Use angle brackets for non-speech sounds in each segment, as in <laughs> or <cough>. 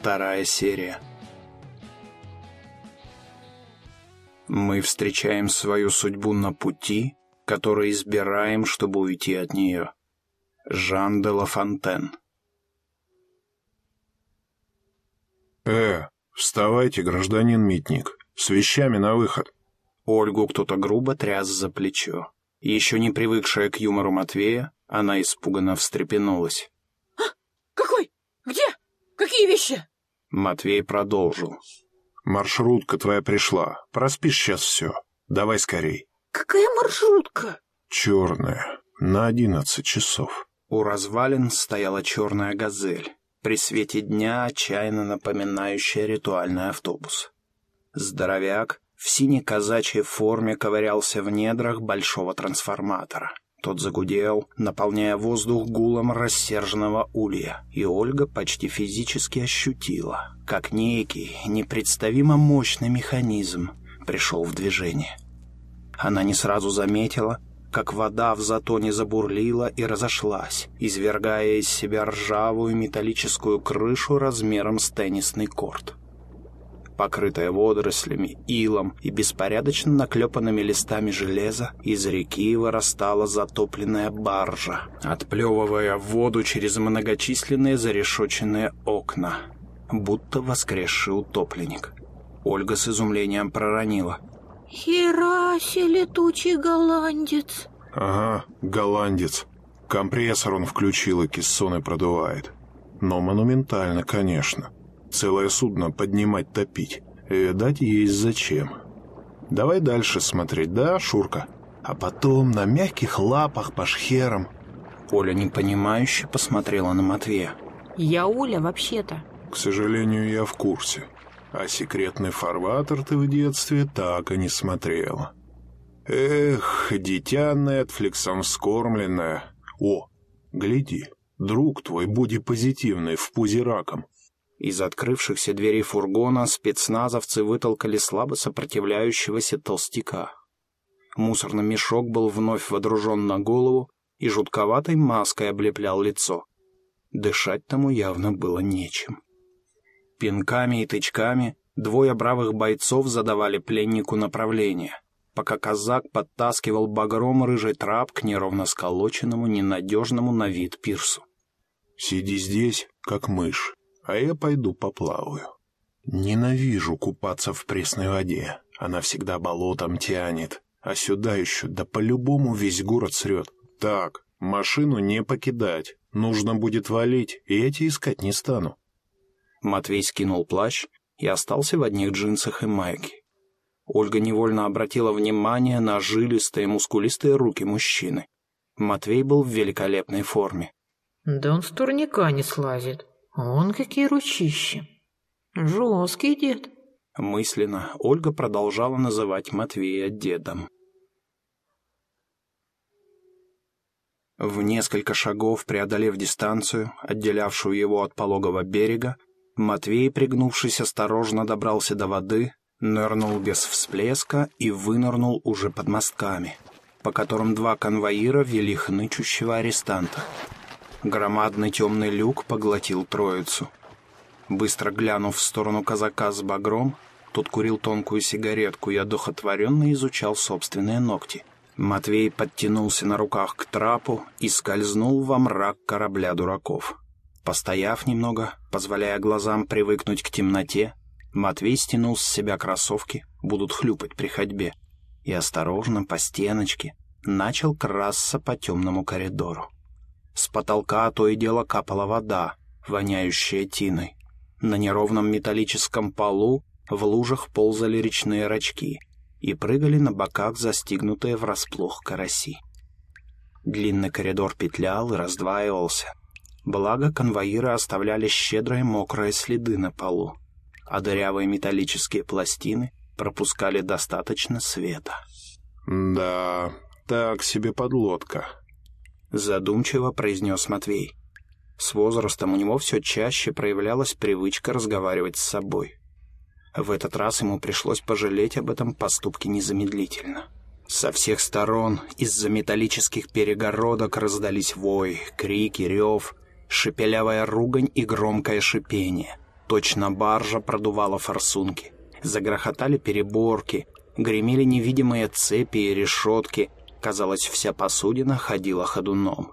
Вторая серия. Мы встречаем свою судьбу на пути, который избираем, чтобы уйти от нее. Жан де Ла Фонтен. «Э, вставайте, гражданин Митник, с вещами на выход». Ольгу кто-то грубо тряс за плечо. Еще не привыкшая к юмору Матвея, она испуганно встрепенулась. «А? Какой? Где? Какие вещи?» Матвей продолжил. «Маршрутка твоя пришла. Проспишь сейчас все. Давай скорей». «Какая маршрутка?» «Черная. На одиннадцать часов». У развалин стояла черная газель, при свете дня отчаянно напоминающая ритуальный автобус. Здоровяк в синей казачьей форме ковырялся в недрах большого трансформатора. Тот загудел, наполняя воздух гулом рассерженного улья, и Ольга почти физически ощутила, как некий, непредставимо мощный механизм пришел в движение. Она не сразу заметила, как вода в затоне забурлила и разошлась, извергая из себя ржавую металлическую крышу размером с теннисный корт покрытая водорослями, илом и беспорядочно наклепанными листами железа, из реки вырастала затопленная баржа, отплевывая воду через многочисленные зарешоченные окна, будто воскресший утопленник. Ольга с изумлением проронила. «Хераси, летучий голландец!» «Ага, голландец. Компрессор он включил и кессоны продувает. Но монументально, конечно». Целое судно поднимать, топить. Видать, есть зачем. Давай дальше смотреть, да, Шурка? А потом на мягких лапах по шхерам. Оля непонимающе посмотрела на Матвея. Я Оля вообще-то. К сожалению, я в курсе. А секретный фарватер ты в детстве так и не смотрела. Эх, дитя Нетфликсом вскормленное. О, гляди, друг твой, буди позитивный, в пузе раком. Из открывшихся дверей фургона спецназовцы вытолкали слабо сопротивляющегося толстяка. Мусорный мешок был вновь водружен на голову и жутковатой маской облеплял лицо. Дышать тому явно было нечем. Пинками и тычками двое бравых бойцов задавали пленнику направление, пока казак подтаскивал багром рыжий трап к неровно сколоченному, ненадежному на вид пирсу. «Сиди здесь, как мышь, а я пойду поплаваю. Ненавижу купаться в пресной воде. Она всегда болотом тянет. А сюда еще, да по-любому весь город срет. Так, машину не покидать. Нужно будет валить, и тебе искать не стану. Матвей скинул плащ и остался в одних джинсах и майке. Ольга невольно обратила внимание на жилистые мускулистые руки мужчины. Матвей был в великолепной форме. «Да он с турника не слазит», «Он какие ручищи! Жесткий дед!» Мысленно Ольга продолжала называть Матвея дедом. В несколько шагов преодолев дистанцию, отделявшую его от пологого берега, Матвей, пригнувшись, осторожно добрался до воды, нырнул без всплеска и вынырнул уже под мостками, по которым два конвоира вели хнычущего арестанта. Громадный темный люк поглотил троицу. Быстро глянув в сторону казака с багром, тот курил тонкую сигаретку и одухотворенно изучал собственные ногти. Матвей подтянулся на руках к трапу и скользнул во мрак корабля дураков. Постояв немного, позволяя глазам привыкнуть к темноте, Матвей стянул с себя кроссовки, будут хлюпать при ходьбе, и осторожно по стеночке начал красться по темному коридору. С потолка то и дело капала вода, воняющая тиной. На неровном металлическом полу в лужах ползали речные рачки и прыгали на боках застигнутые врасплох караси. Длинный коридор петлял и раздваивался. Благо, конвоиры оставляли щедрые мокрые следы на полу, а дырявые металлические пластины пропускали достаточно света. «Да, так себе подлодка», задумчиво произнес Матвей. С возрастом у него все чаще проявлялась привычка разговаривать с собой. В этот раз ему пришлось пожалеть об этом поступке незамедлительно. Со всех сторон из-за металлических перегородок раздались вой, крики, рев, шепелявая ругань и громкое шипение. Точно баржа продувала форсунки. Загрохотали переборки, гремели невидимые цепи и решетки. Казалось, вся посудина ходила ходуном.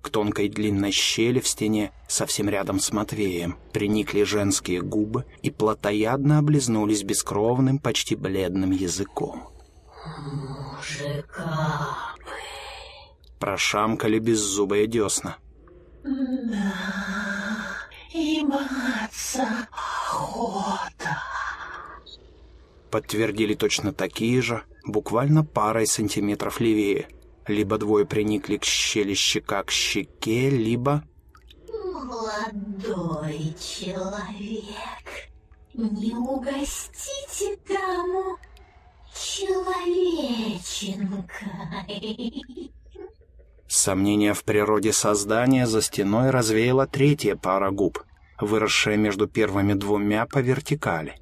К тонкой длинной щели в стене, совсем рядом с Матвеем, приникли женские губы и плотоядно облизнулись бескровным, почти бледным языком. Мужика бы. Прошамкали беззубые десна. Да, и маться охота. Подтвердили точно такие же, буквально парой сантиметров левее. Либо двое приникли к щели щека к щеке, либо... Молодой человек, не угостите даму человеченкой. Сомнение в природе создания за стеной развеяла третья пара губ, выросшая между первыми двумя по вертикали.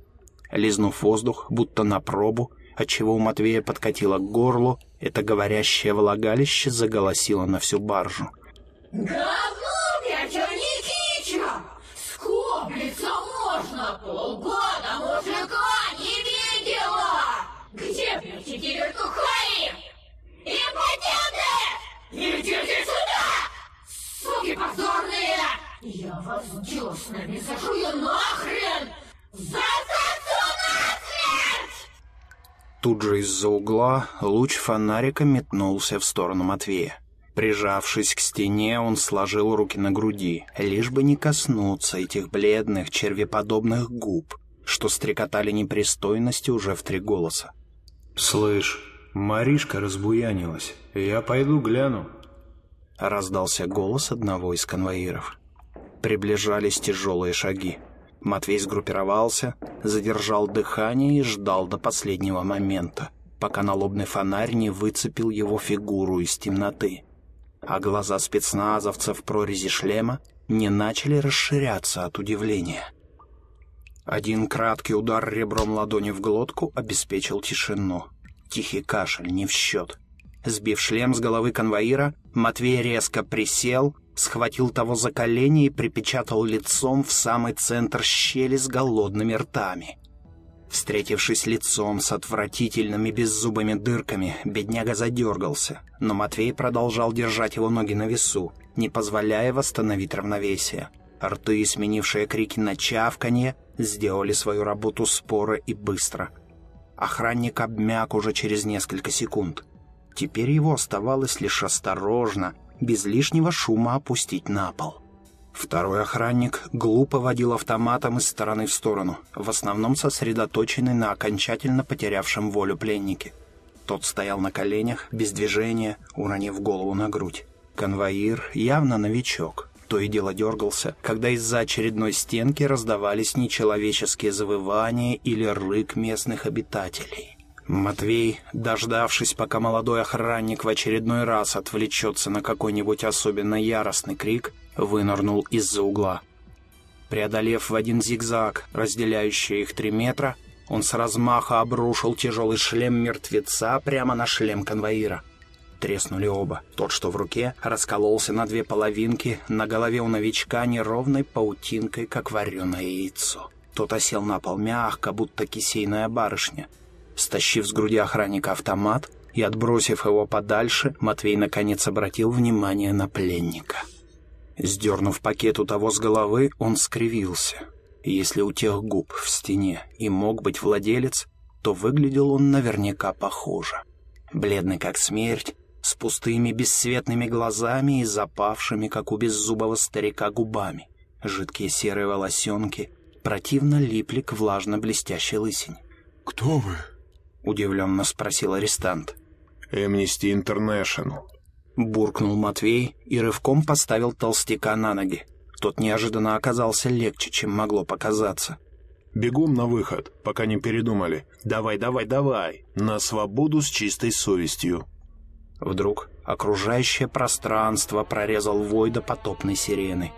Лизнув воздух, будто на пробу, отчего у Матвея подкатило к горлу, это говорящее влагалище заголосило на всю баржу. Говно Петя Никитича! Скоблиться можно, полгода мужика не видела! Где бьете вертухаи? Импотенты! Идите сюда! Суки позорные! Я вас деснами зажую нахрен! Нахрен! Тут же из-за угла луч фонарика метнулся в сторону Матвея. Прижавшись к стене, он сложил руки на груди, лишь бы не коснуться этих бледных, червеподобных губ, что стрекотали непристойности уже в три голоса. «Слышь, Маришка разбуянилась. Я пойду гляну». Раздался голос одного из конвоиров. Приближались тяжелые шаги. Матвей сгруппировался, задержал дыхание и ждал до последнего момента, пока налобный фонарь не выцепил его фигуру из темноты. А глаза спецназовца в прорези шлема не начали расширяться от удивления. Один краткий удар ребром ладони в глотку обеспечил тишину. Тихий кашель не в счет. Сбив шлем с головы конвоира, Матвей резко присел, схватил того за колени и припечатал лицом в самый центр щели с голодными ртами. Встретившись лицом с отвратительными беззубыми дырками, бедняга задергался, но Матвей продолжал держать его ноги на весу, не позволяя восстановить равновесие. Рты, сменившие крики на чавканье, сделали свою работу споро и быстро. Охранник обмяк уже через несколько секунд. Теперь его оставалось лишь осторожно, без лишнего шума опустить на пол. Второй охранник глупо водил автоматом из стороны в сторону, в основном сосредоточенный на окончательно потерявшем волю пленнике. Тот стоял на коленях, без движения, уронив голову на грудь. Конвоир явно новичок. То и дело дергался, когда из-за очередной стенки раздавались нечеловеческие завывания или рык местных обитателей. Матвей, дождавшись, пока молодой охранник в очередной раз отвлечется на какой-нибудь особенно яростный крик, вынырнул из-за угла. Преодолев в один зигзаг, разделяющий их три метра, он с размаха обрушил тяжелый шлем мертвеца прямо на шлем конвоира. Треснули оба. Тот, что в руке, раскололся на две половинки, на голове у новичка неровной паутинкой, как вареное яйцо. Тот осел на пол мягко, будто кисейная барышня. Стащив с груди охранника автомат и отбросив его подальше, Матвей наконец обратил внимание на пленника. Сдернув пакет у того с головы, он скривился. Если у тех губ в стене и мог быть владелец, то выглядел он наверняка похоже. Бледный как смерть, с пустыми бесцветными глазами и запавшими, как у беззубого старика, губами. Жидкие серые волосенки противно липли к влажно-блестящей лысине. «Кто вы?» — удивленно спросил арестант. «Эмнисти Интернешнл». Буркнул Матвей и рывком поставил толстяка на ноги. Тот неожиданно оказался легче, чем могло показаться. «Бегом на выход, пока не передумали. Давай, давай, давай! На свободу с чистой совестью!» Вдруг окружающее пространство прорезал вой до потопной сирены.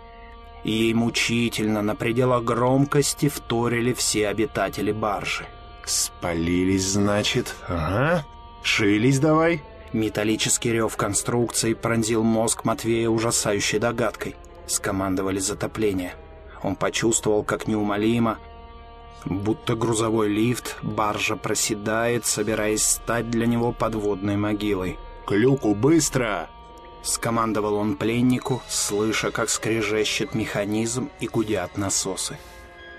И ей мучительно, на пределах громкости, вторили все обитатели баржи. «Спалились, значит? Ага. Шились давай!» Металлический рев конструкции пронзил мозг Матвея ужасающей догадкой. Скомандовали затопление. он почувствовал, как неумолимо, будто грузовой лифт, баржа проседает, собираясь стать для него подводной могилой. «К люку быстро!» Скомандовал он пленнику, слыша, как скрежещет механизм и гудят насосы.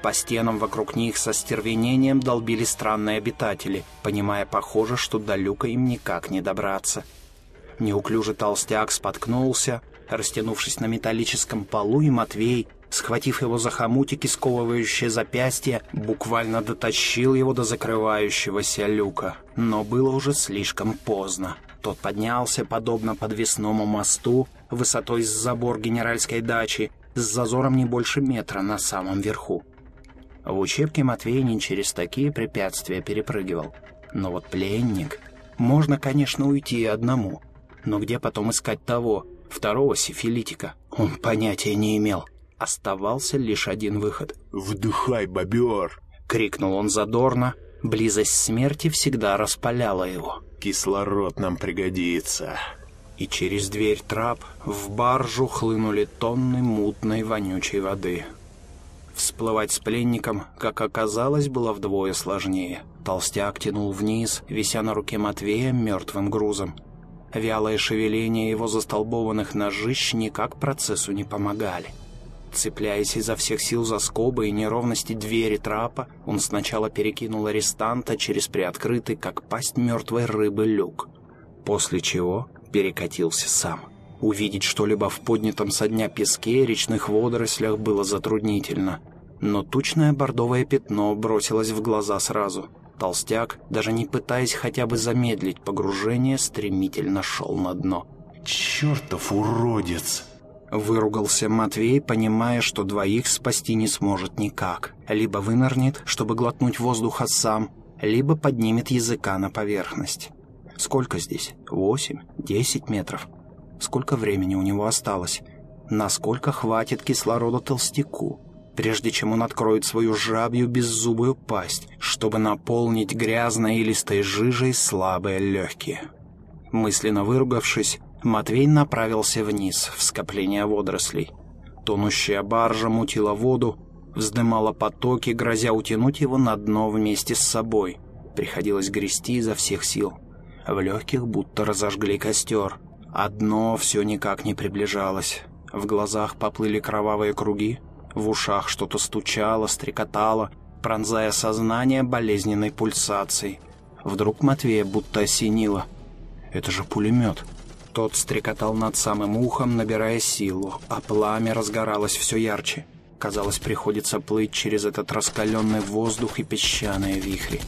По стенам вокруг них со стервенением долбили странные обитатели, понимая, похоже, что до люка им никак не добраться. Неуклюжий толстяк споткнулся, растянувшись на металлическом полу, и Матвей, схватив его за хомутики, сковывающие запястья, буквально дотащил его до закрывающегося люка. Но было уже слишком поздно. Тот поднялся, подобно подвесному мосту, высотой с забор генеральской дачи, с зазором не больше метра на самом верху. В учебке Матвей не через такие препятствия перепрыгивал. Но вот пленник... Можно, конечно, уйти одному. Но где потом искать того, второго сифилитика? Он понятия не имел. Оставался лишь один выход. «Вдыхай, бобер!» — крикнул он задорно. Близость смерти всегда распаляла его. «Кислород нам пригодится!» И через дверь трап в баржу хлынули тонны мутной вонючей воды. Всплывать с пленником, как оказалось, было вдвое сложнее. Толстяк тянул вниз, вися на руке Матвея мертвым грузом. Вялое шевеление его застолбованных ножищ никак процессу не помогали. Цепляясь изо всех сил за скобы и неровности двери трапа, он сначала перекинул арестанта через приоткрытый, как пасть мертвой рыбы, люк. После чего перекатился сам. Увидеть что-либо в поднятом со дня песке речных водорослях было затруднительно. Но тучное бордовое пятно бросилось в глаза сразу. Толстяк, даже не пытаясь хотя бы замедлить погружение, стремительно шел на дно. «Чертов уродец!» Выругался Матвей, понимая, что двоих спасти не сможет никак. Либо вынырнет, чтобы глотнуть воздуха сам, либо поднимет языка на поверхность. Сколько здесь? Восемь? Десять метров? Сколько времени у него осталось? Насколько хватит кислорода толстяку? Прежде чем он откроет свою жабью беззубую пасть, чтобы наполнить грязной и листой жижей слабые легкие. Мысленно выругавшись, Матвей направился вниз, в скопление водорослей. Тонущая баржа мутила воду, вздымала потоки, грозя утянуть его на дно вместе с собой. Приходилось грести изо всех сил. В легких будто разожгли костер. А дно все никак не приближалось. В глазах поплыли кровавые круги, в ушах что-то стучало, стрекотало, пронзая сознание болезненной пульсацией. Вдруг Матвея будто осенило. «Это же пулемет!» Тот стрекотал над самым ухом, набирая силу, а пламя разгоралось все ярче. Казалось, приходится плыть через этот раскаленный воздух и песчаные вихри.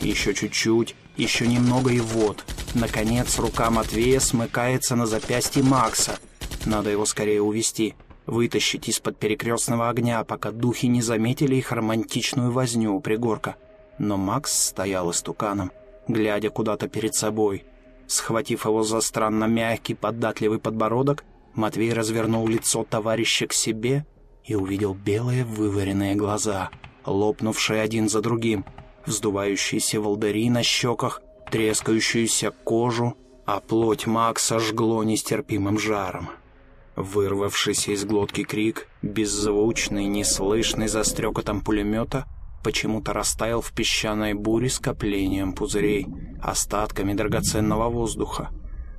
Еще чуть-чуть, еще немного и вот. Наконец, рука Матвея смыкается на запястье Макса. Надо его скорее увести, вытащить из-под перекрестного огня, пока духи не заметили их романтичную возню у пригорка. Но Макс стоял истуканом, глядя куда-то перед собой — Схватив его за странно мягкий, податливый подбородок, Матвей развернул лицо товарища к себе и увидел белые вываренные глаза, лопнувшие один за другим, вздувающиеся волдыри на щеках, трескающуюся кожу, а плоть Макса жгло нестерпимым жаром. Вырвавшийся из глотки крик, беззвучный, неслышный за стрекотом пулемета, почему-то растаял в песчаной буре скоплением пузырей, остатками драгоценного воздуха.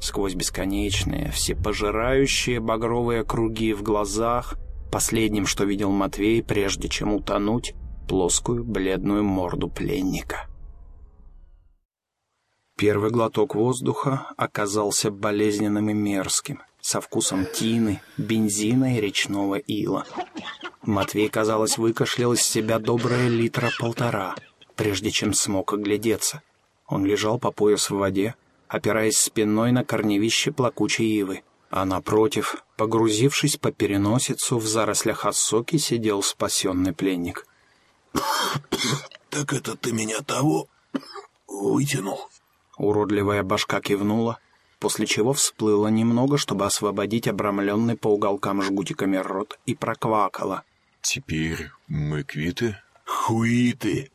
Сквозь бесконечные, всепожирающие багровые круги в глазах, последним, что видел Матвей, прежде чем утонуть, плоскую бледную морду пленника. Первый глоток воздуха оказался болезненным и мерзким, со вкусом тины, бензина и речного ила. Матвей, казалось, выкашлял из себя доброе литра полтора, прежде чем смог оглядеться. Он лежал по пояс в воде, опираясь спиной на корневище плакучей ивы, а напротив, погрузившись по переносицу, в зарослях осоки сидел спасенный пленник. <coughs> «Так это ты меня того вытянул?» Уродливая башка кивнула, после чего всплыла немного, чтобы освободить обрамленный по уголкам жгутиками рот, и проквакала — «Теперь мы квиты?» «Хуиты!»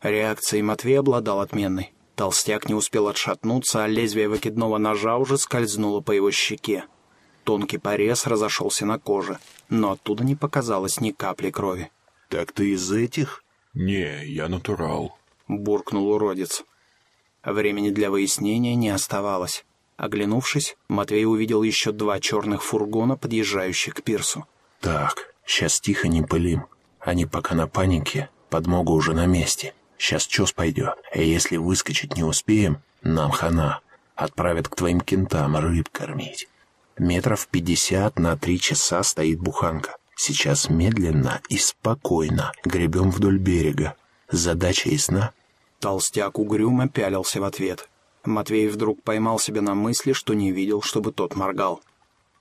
Реакцией Матвей обладал отменной. Толстяк не успел отшатнуться, а лезвие выкидного ножа уже скользнуло по его щеке. тонкий порез разошелся на коже, но оттуда не показалось ни капли крови. «Так ты из этих?» «Не, я натурал». — буркнул уродец. Времени для выяснения не оставалось. Оглянувшись, Матвей увидел еще два черных фургона, подъезжающих к пирсу. «Так, сейчас тихо не пылим. Они пока на панике, подмога уже на месте. Сейчас чес пойдет, и если выскочить не успеем, нам хана. Отправят к твоим кентам рыб кормить. Метров пятьдесят на три часа стоит буханка. Сейчас медленно и спокойно гребем вдоль берега. Задача ясна?» Толстяк угрюмо пялился в ответ. Матвей вдруг поймал себя на мысли, что не видел, чтобы тот моргал.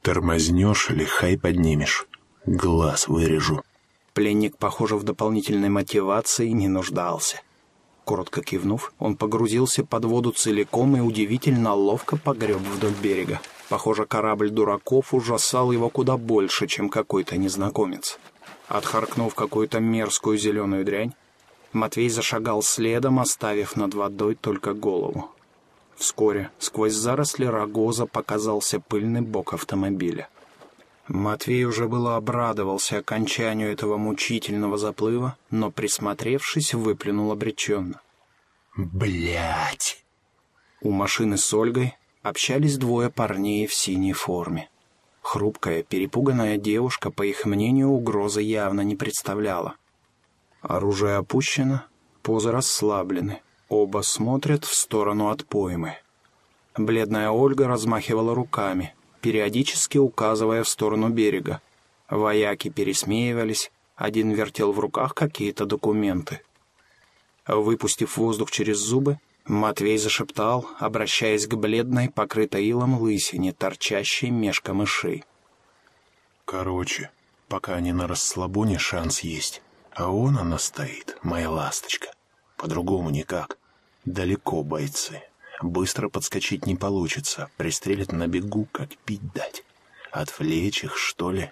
«Тормознешь или хай поднимешь? Глаз вырежу». Пленник, похоже, в дополнительной мотивации не нуждался. Коротко кивнув, он погрузился под воду целиком и удивительно ловко погреб вдоль берега. Похоже, корабль дураков ужасал его куда больше, чем какой-то незнакомец. Отхаркнув какую-то мерзкую зеленую дрянь, Матвей зашагал следом, оставив над водой только голову. Вскоре сквозь заросли рогоза показался пыльный бок автомобиля. Матвей уже было обрадовался окончанию этого мучительного заплыва, но, присмотревшись, выплюнул обреченно. Блять! У машины с Ольгой общались двое парней в синей форме. Хрупкая, перепуганная девушка, по их мнению, угрозы явно не представляла. Оружие опущено, позы расслаблены. Оба смотрят в сторону от поймы. Бледная Ольга размахивала руками, периодически указывая в сторону берега. Вояки пересмеивались, один вертел в руках какие-то документы. Выпустив воздух через зубы, Матвей зашептал, обращаясь к бледной, покрытой илом лысине, торчащей меж камышей. «Короче, пока они на расслабоне, шанс есть. А он она стоит, моя ласточка. По-другому никак. Далеко бойцы. Быстро подскочить не получится. Пристрелят на бегу, как пить дать. Отвлечь их, что ли?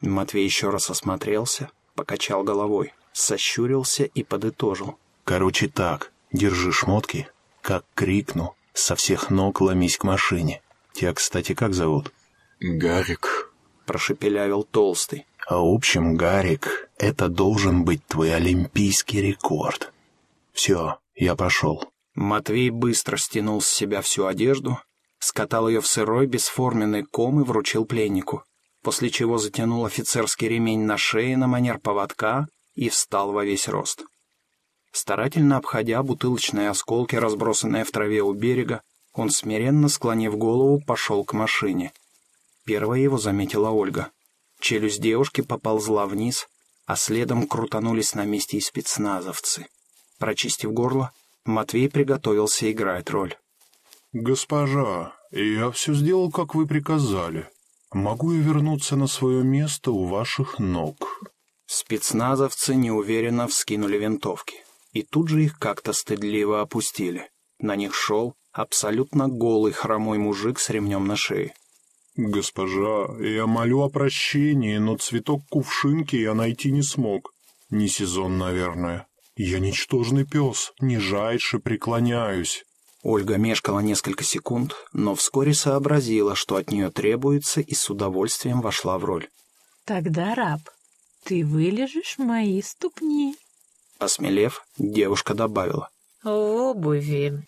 Матвей еще раз осмотрелся, покачал головой, сощурился и подытожил. Короче так, держи шмотки. Как крикну, со всех ног ломись к машине. Тебя, кстати, как зовут? «Гарик», — прошепелявил Толстый. А в общем, Гарик, это должен быть твой олимпийский рекорд. Все, я пошел. Матвей быстро стянул с себя всю одежду, скатал ее в сырой бесформенный ком и вручил пленнику, после чего затянул офицерский ремень на шее на манер поводка и встал во весь рост. Старательно обходя бутылочные осколки, разбросанные в траве у берега, он, смиренно склонив голову, пошел к машине. Первая его заметила Ольга. Челюсть девушки поползла вниз, а следом крутанулись на месте и спецназовцы. Прочистив горло, Матвей приготовился играть роль. «Госпожа, я все сделал, как вы приказали. Могу я вернуться на свое место у ваших ног?» Спецназовцы неуверенно вскинули винтовки, и тут же их как-то стыдливо опустили. На них шел абсолютно голый хромой мужик с ремнем на шее. «Госпожа, я молю о прощении, но цветок кувшинки я найти не смог. Не сезон, наверное. Я ничтожный пес, нижайше преклоняюсь». Ольга мешкала несколько секунд, но вскоре сообразила, что от нее требуется, и с удовольствием вошла в роль. «Тогда, раб, ты вылежишь мои ступни». Осмелев, девушка добавила. В обуви.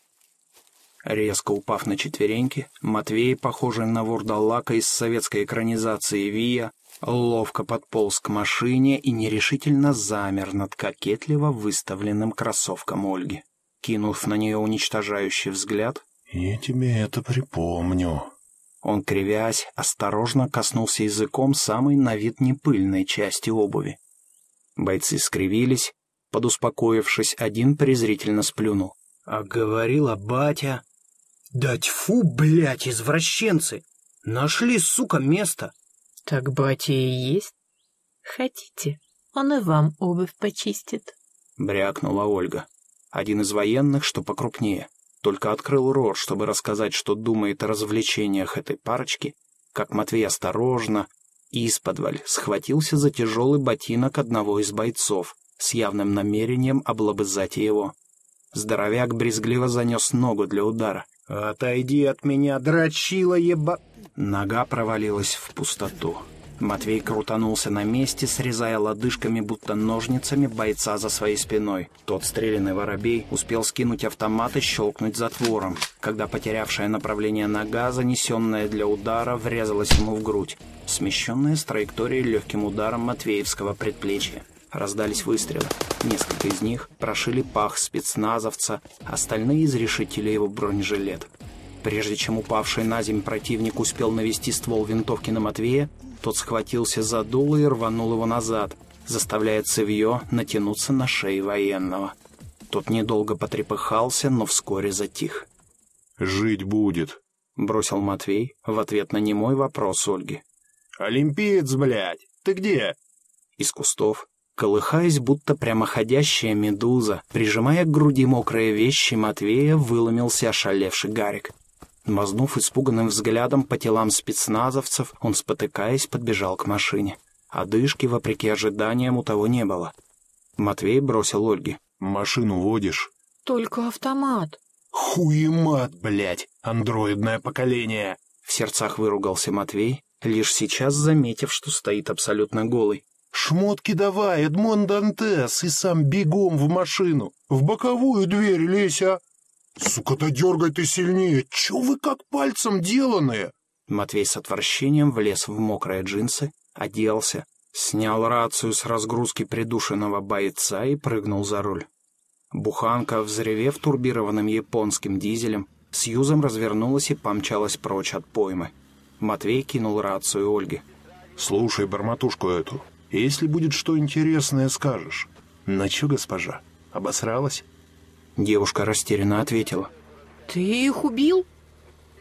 Резко упав на четвереньки, Матвей, похожий на вурдалака из советской экранизации «Вия», ловко подполз к машине и нерешительно замер над кокетливо выставленным кроссовком Ольги. Кинув на нее уничтожающий взгляд, «Я тебе это припомню». Он, кривясь, осторожно коснулся языком самой на вид непыльной части обуви. Бойцы скривились, подуспокоившись, один презрительно сплюнул. «А говорила батя...» «Да тьфу, блядь, извращенцы! Нашли, сука, место!» Так батя и есть. Хотите, он и вам обувь почистит. Брякнула Ольга. Один из военных, что покрупнее, только открыл рот, чтобы рассказать, что думает о развлечениях этой парочки, как Матвей осторожно, исподволь, схватился за тяжелый ботинок одного из бойцов с явным намерением облобызать его. Здоровяк брезгливо занес ногу для удара. «Отойди от меня, дрочила еба...» Нога провалилась в пустоту. Матвей крутанулся на месте, срезая лодыжками, будто ножницами, бойца за своей спиной. Тот стрелянный воробей успел скинуть автомат и щелкнуть затвором, когда потерявшая направление нога, занесенная для удара, врезалась ему в грудь, смещенная с траектории легким ударом Матвеевского предплечья. Раздались выстрелы. Несколько из них прошили пах спецназовца, остальные изрешетили его бронежилет. Прежде чем упавший на землю противник успел навести ствол винтовки на Матвея, тот схватился за дуло и рванул его назад, заставляя цевье натянуться на шею военного. Тот недолго потрепыхался, но вскоре затих. «Жить будет», — бросил Матвей в ответ на немой вопрос Ольги. «Олимпиец, блядь, ты где?» Из кустов, колыхаясь, будто прямоходящая медуза, прижимая к груди мокрые вещи Матвея, выломился ошалевший Гарик. Мазнув испуганным взглядом по телам спецназовцев, он, спотыкаясь, подбежал к машине. Одышки, вопреки ожиданиям, у того не было. Матвей бросил Ольге. «Машину водишь?» Только автомат. «Хуемат, блядь, андроидное поколение!» В сердцах выругался Матвей, лишь сейчас заметив, что стоит абсолютно голый. «Шмотки давай, Эдмон Дантес, и сам бегом в машину. В боковую дверь лезь, а!» «Сука-то дергай ты сильнее! Че вы как пальцем деланные?» Матвей с отвращением влез в мокрые джинсы, оделся, снял рацию с разгрузки придушенного бойца и прыгнул за руль. Буханка, взревев турбированным японским дизелем, с юзом развернулась и помчалась прочь от поймы. Матвей кинул рацию Ольге. «Слушай барматушку эту, если будет что интересное, скажешь». «На чё, госпожа? Обосралась?» Девушка растерянно ответила. Ты их убил?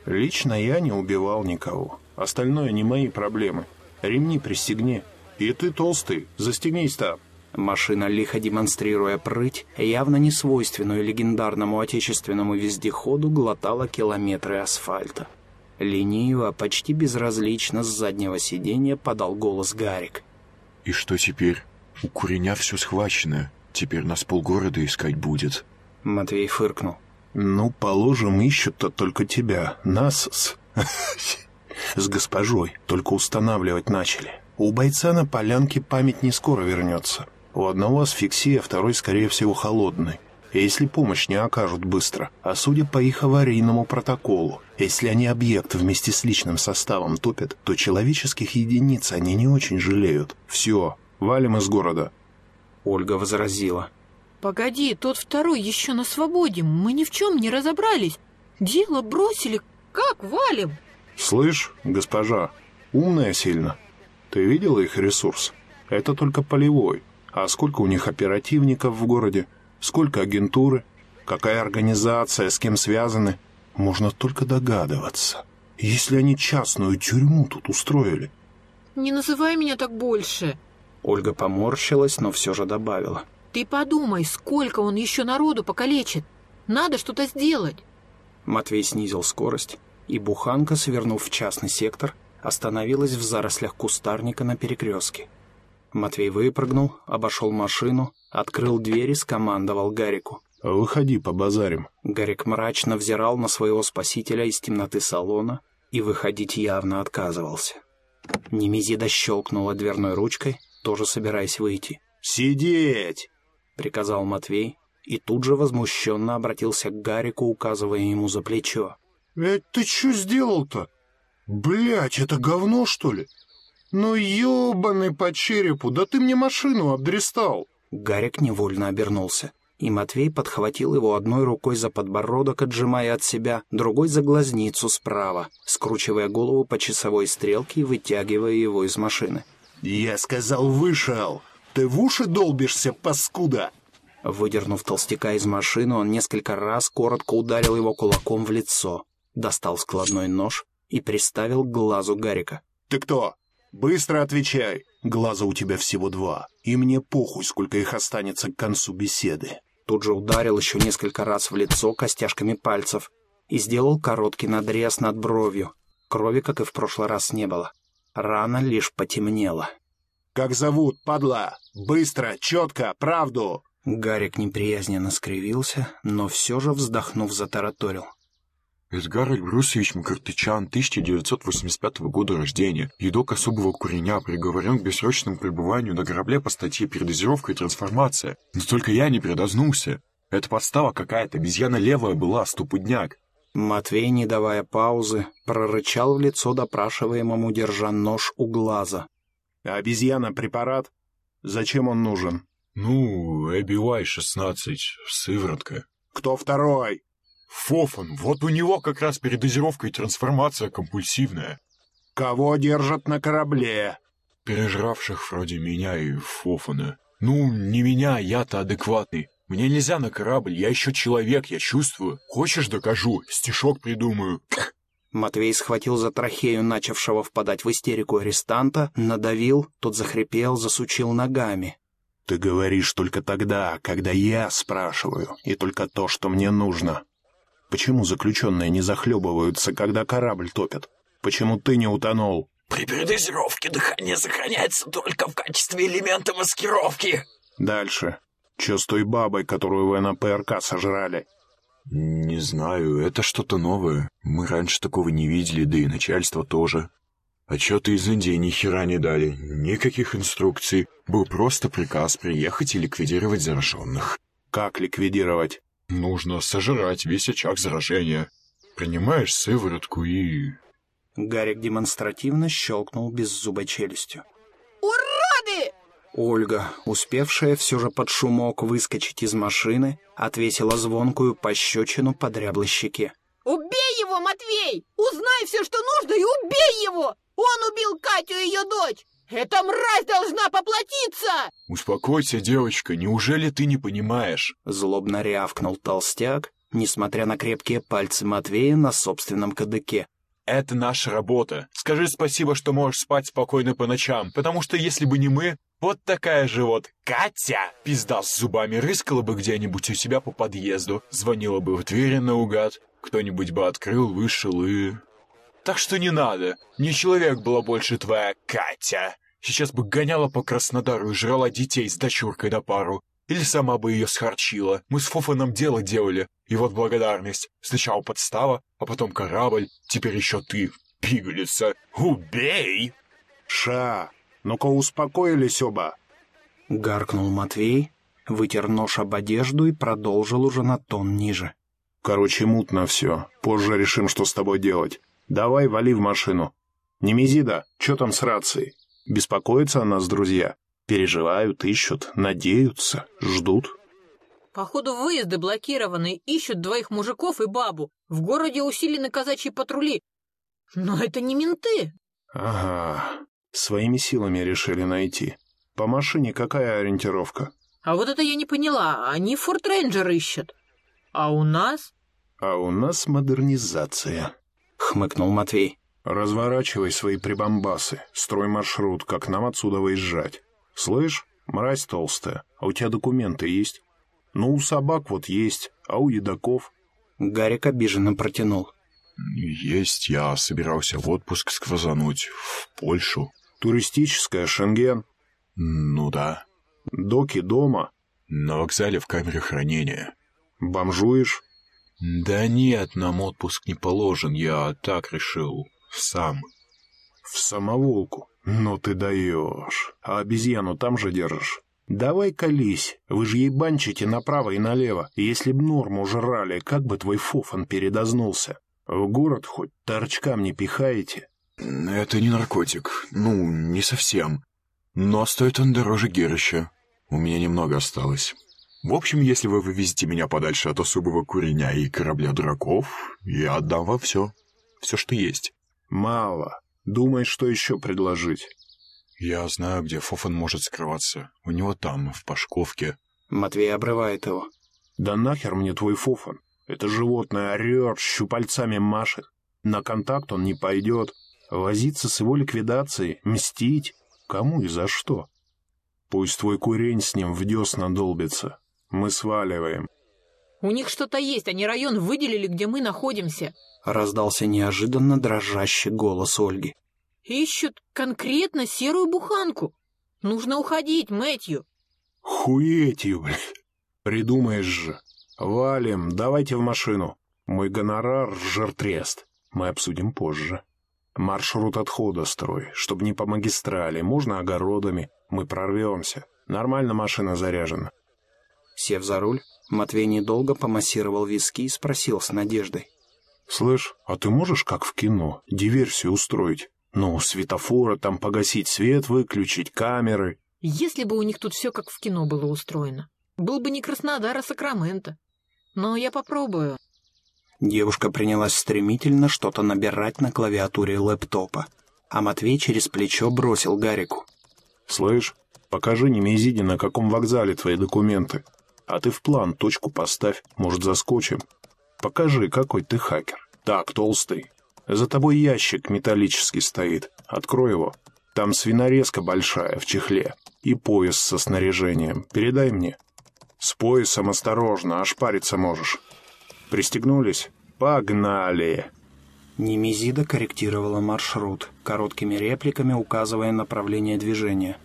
Лично я не убивал никого. Остальное не мои проблемы. Ремни пристегни. И ты толстый, застегнись там. Машина, лихо демонстрируя прыть, явно не свойственную легендарному отечественному вездеходу, глотала километры асфальта. Лениво, почти безразлично с заднего сиденья подал голос Гарик. «И что теперь? У куреня все схвачено. Теперь нас полгорода искать будет». Матвей фыркнул. «Ну, положим, ищут-то только тебя. Нас с... <laughs> с госпожой только устанавливать начали. У бойца на полянке память не скоро вернется. У одного асфиксия, второй, скорее всего, холодный. Если помощь не окажут быстро, а судя по их аварийному протоколу, если они объект вместе с личным составом топят, то человеческих единиц они не очень жалеют. Все, валим из города». Ольга возразила. Погоди, тот второй еще на свободе. Мы ни в чем не разобрались. Дело бросили. Как валим? Слышь, госпожа, умная сильно. Ты видела их ресурс? Это только полевой. А сколько у них оперативников в городе? Сколько агентуры? Какая организация? С кем связаны? Можно только догадываться. Если они частную тюрьму тут устроили. Не называй меня так больше. Ольга поморщилась, но все же добавила. Ты подумай, сколько он еще народу покалечит. Надо что-то сделать. Матвей снизил скорость, и буханка, свернув в частный сектор, остановилась в зарослях кустарника на перекрестке. Матвей выпрыгнул, обошел машину, открыл дверь и скомандовал Гарику. «Выходи, побазарим». Гарик мрачно взирал на своего спасителя из темноты салона и выходить явно отказывался. Немезида щелкнула дверной ручкой, тоже собираясь выйти. «Сидеть!» — приказал Матвей, и тут же возмущенно обратился к Гарику, указывая ему за плечо. «Ведь ты что сделал-то? Блять, это говно, что ли? Ну ебаный по черепу, да ты мне машину обдристал!» Гарик невольно обернулся, и Матвей подхватил его одной рукой за подбородок, отжимая от себя, другой за глазницу справа, скручивая голову по часовой стрелке и вытягивая его из машины. «Я сказал, вышел! Ты в уши долбишься, паскуда!» Выдернув толстяка из машины, он несколько раз коротко ударил его кулаком в лицо, достал складной нож и приставил к глазу Гарика. «Ты кто? Быстро отвечай! Глаза у тебя всего два, и мне похуй, сколько их останется к концу беседы!» Тут же ударил еще несколько раз в лицо костяшками пальцев и сделал короткий надрез над бровью. Крови, как и в прошлый раз, не было. Рана лишь потемнела. «Как зовут, падла? Быстро, четко, правду!» Гарик неприязненно скривился, но все же, вздохнув, затараторил. Эдгар Эльбрусович Макартычан, 1985 года рождения, едок особого куреня, приговорен к бессрочному пребыванию на корабле по статье «Передозировка и трансформация». Но только я не предознулся. Это подстава какая-то, обезьяна левая была, ступудняк. Матвей, не давая паузы, прорычал в лицо допрашиваемому, держа нож у глаза. А обезьяна препарат? Зачем он нужен? Ну, ABY-16, сыворотка. Кто второй? Фофан, вот у него как раз передозировка и трансформация компульсивная. Кого держат на корабле? Пережравших вроде меня и Фофана. Ну, не меня, я-то адекватный. Мне нельзя на корабль, я еще человек, я чувствую. Хочешь, докажу, стишок придумаю. Матвей схватил за трахею начавшего впадать в истерику арестанта, надавил, тот захрипел, засучил ногами. Ты говоришь только тогда, когда я спрашиваю, и только то, что мне нужно. Почему заключенные не захлебываются, когда корабль топят? Почему ты не утонул? При передозировке дыхание сохраняется только в качестве элемента маскировки. Дальше. Че с той бабой, которую вы на ПРК сожрали? Не знаю, это что-то новое. Мы раньше такого не видели, да и начальство тоже. Отчеты из Индии ни хера не дали, никаких инструкций. Был просто приказ приехать и ликвидировать зараженных. Как ликвидировать? Нужно сожрать весь очаг заражения. Принимаешь сыворотку и... Гарик демонстративно щелкнул беззубой челюстью. Уроды! Ольга, успевшая все же под шумок выскочить из машины, отвесила звонкую пощечину по дряблой щеке. Убей его, Матвей! Узнай все, что нужно, и убей его! Он убил Катю и ее дочь! Эта мразь должна поплатиться! Успокойся, девочка, неужели ты не понимаешь? Злобно рявкнул толстяк, несмотря на крепкие пальцы Матвея на собственном кадыке. Это наша работа. Скажи спасибо, что можешь спать спокойно по ночам, потому что если бы не мы, вот такая же вот Катя, пизда с зубами, рыскала бы где-нибудь у себя по подъезду, звонила бы в двери наугад, кто-нибудь бы открыл, вышел и... Так что не надо, не человек была больше твоя Катя. Сейчас бы гоняла по Краснодару и жрала детей с дочуркой на пару. Или сама бы ее схарчила. Мы с Фофаном дело делали. И вот благодарность. Сначала подстава, а потом корабль. Теперь еще ты, пигалица. Убей! Ша, ну-ка успокоились оба. Гаркнул Матвей, вытер нож об одежду и продолжил уже на тон ниже. Короче, мутно все. Позже решим, что с тобой делать. Давай, вали в машину. Немезида, что там с рацией? Беспокоятся о нас друзья? Переживают, ищут, надеются, ждут? Походу, выезды блокированы, ищут двоих мужиков и бабу. В городе усилены казачьи патрули. Но это не менты. Ага, своими силами решили найти. По машине какая ориентировка? А вот это я не поняла. Они Форт Рейнджер ищут. А у нас? А у нас модернизация. Хмыкнул Матвей. Разворачивай свои прибамбасы, строй маршрут, как нам отсюда выезжать. Слышь, мразь толстая, а у тебя документы есть? Ну, у собак вот есть, а у едоков? Гарик обиженно протянул. Есть, я собирался в отпуск сквозануть в Польшу. Туристическая, Шенген? Ну да. Доки дома? На вокзале в камере хранения. Бомжуешь? Да нет, нам отпуск не положен, я так решил. Сам. В самоволку? Ну ты даешь. А обезьяну там же держишь? Давай колись, вы же ей банчите направо и налево. Если б норму жрали, как бы твой фофан передознулся? В город хоть торчкам не пихаете? Это не наркотик. Ну, не совсем. Но стоит он дороже Герыща. У меня немного осталось. В общем, если вы вывезете меня подальше от особого куреня и корабля дураков, я отдам вам все. Все, что есть. Мало. Думай, что еще предложить. Я знаю, где Фофан может скрываться. У него там, в Пашковке. Матвей обрывает его. Да нахер мне твой Фофан? Это животное орет, щупальцами машет. На контакт он не пойдет. Возиться с его ликвидацией, мстить. Кому и за что? Пусть твой курень с ним в десна долбится. Мы сваливаем. У них что-то есть, они район выделили, где мы находимся. Раздался неожиданно дрожащий голос Ольги. Ищут конкретно серую буханку. Нужно уходить, Мэтью. Хуетью, блядь. Придумаешь же. Валим, давайте в машину. Мой гонорар — жертрест. Мы обсудим позже. Маршрут отхода строй, чтобы не по магистрали, можно огородами. Мы прорвемся. Нормально машина заряжена. Сев за руль, Матвей недолго помассировал виски и спросил с надеждой. «Слышь, а ты можешь, как в кино, диверсию устроить? Ну, светофора там погасить свет, выключить камеры». Если бы у них тут все как в кино было устроено. Был бы не Краснодар, а Сакраменто. Но я попробую. Девушка принялась стремительно что-то набирать на клавиатуре лэптопа, а Матвей через плечо бросил Гарику. «Слышь, покажи Немезиде, на каком вокзале твои документы. А ты в план точку поставь, может, заскочим. Покажи, какой ты хакер. Так, толстый. За тобой ящик металлический стоит. Открой его. Там свинорезка большая в чехле и пояс со снаряжением. Передай мне. С поясом осторожно, ошпариться можешь. Пристегнулись? Погнали!» Немезида корректировала маршрут, короткими репликами указывая направление движения.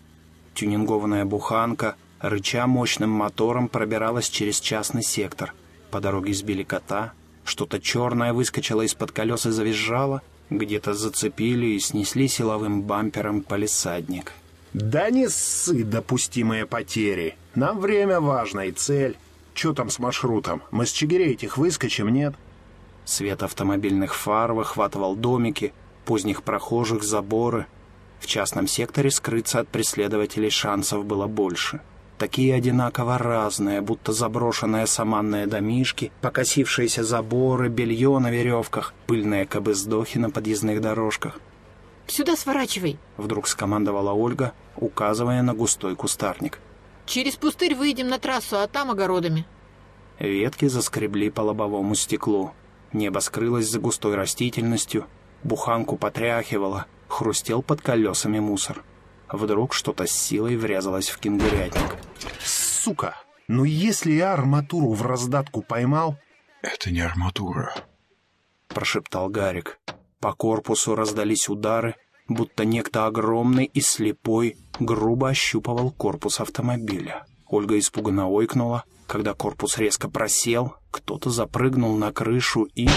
Тюнингованная буханка, рыча мощным мотором, пробиралась через частный сектор. По дороге сбили кота, что-то черное выскочило из-под колес и завизжало, где-то зацепили и снесли силовым бампером полисадник. «Да не ссы допустимые потери. Нам время важно и цель. Че там с маршрутом? Мы с Чигирей этих выскочим, нет?» Свет автомобильных фар выхватывал домики, поздних прохожих, заборы. В частном секторе скрыться от преследователей шансов было больше. Такие одинаково разные, будто заброшенные саманные домишки, покосившиеся заборы, белье на веревках, пыльные кобыздохи на подъездных дорожках. «Сюда сворачивай!» — вдруг скомандовала Ольга, указывая на густой кустарник. «Через пустырь выйдем на трассу, а там огородами». Ветки заскребли по лобовому стеклу. Небо скрылось за густой растительностью, буханку потряхивало, хрустел под колесами мусор. Вдруг что-то с силой врезалось в кенгурятник. «Сука! Ну если я арматуру в раздатку поймал...» «Это не арматура», — прошептал Гарик. По корпусу раздались удары, будто некто огромный и слепой грубо ощупывал корпус автомобиля. Ольга испуганно ойкнула, когда корпус резко просел, кто-то запрыгнул на крышу и...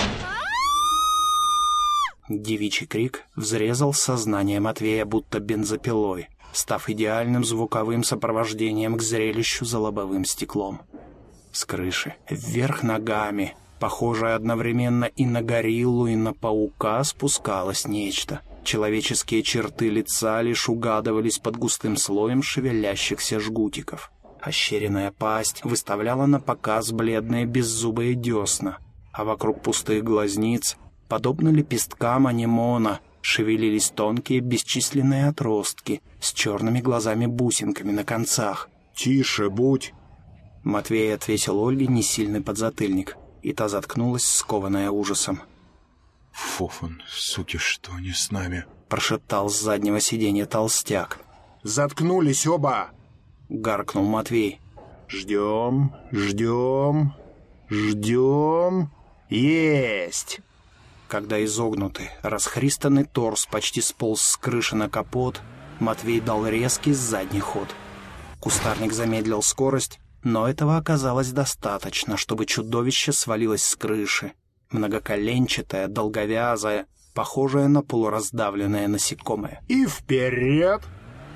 Девичий крик взрезал сознание Матвея будто бензопилой, став идеальным звуковым сопровождением к зрелищу за лобовым стеклом. С крыши, вверх ногами, Похожее одновременно и на гориллу, и на паука спускалось нечто. Человеческие черты лица лишь угадывались под густым слоем шевелящихся жгутиков. Ощеренная пасть выставляла на показ бледные беззубые десна, а вокруг пустых глазниц, подобно лепесткам анимона, шевелились тонкие бесчисленные отростки с черными глазами-бусинками на концах. «Тише будь!» Матвей отвесил Ольге несильный подзатыльник и та заткнулась, скованная ужасом. «Фофан, суки, что они с нами?» — прошептал с заднего сиденья толстяк. «Заткнулись оба!» — гаркнул Матвей. «Ждем, ждем, ждем. Есть!» Когда изогнутый, расхристанный торс почти сполз с крыши на капот, Матвей дал резкий задний ход. Кустарник замедлил скорость, но этого оказалось достаточно, чтобы чудовище свалилось с крыши. Многоколенчатое, долговязое, похожее на полураздавленное насекомое. «И вперед!»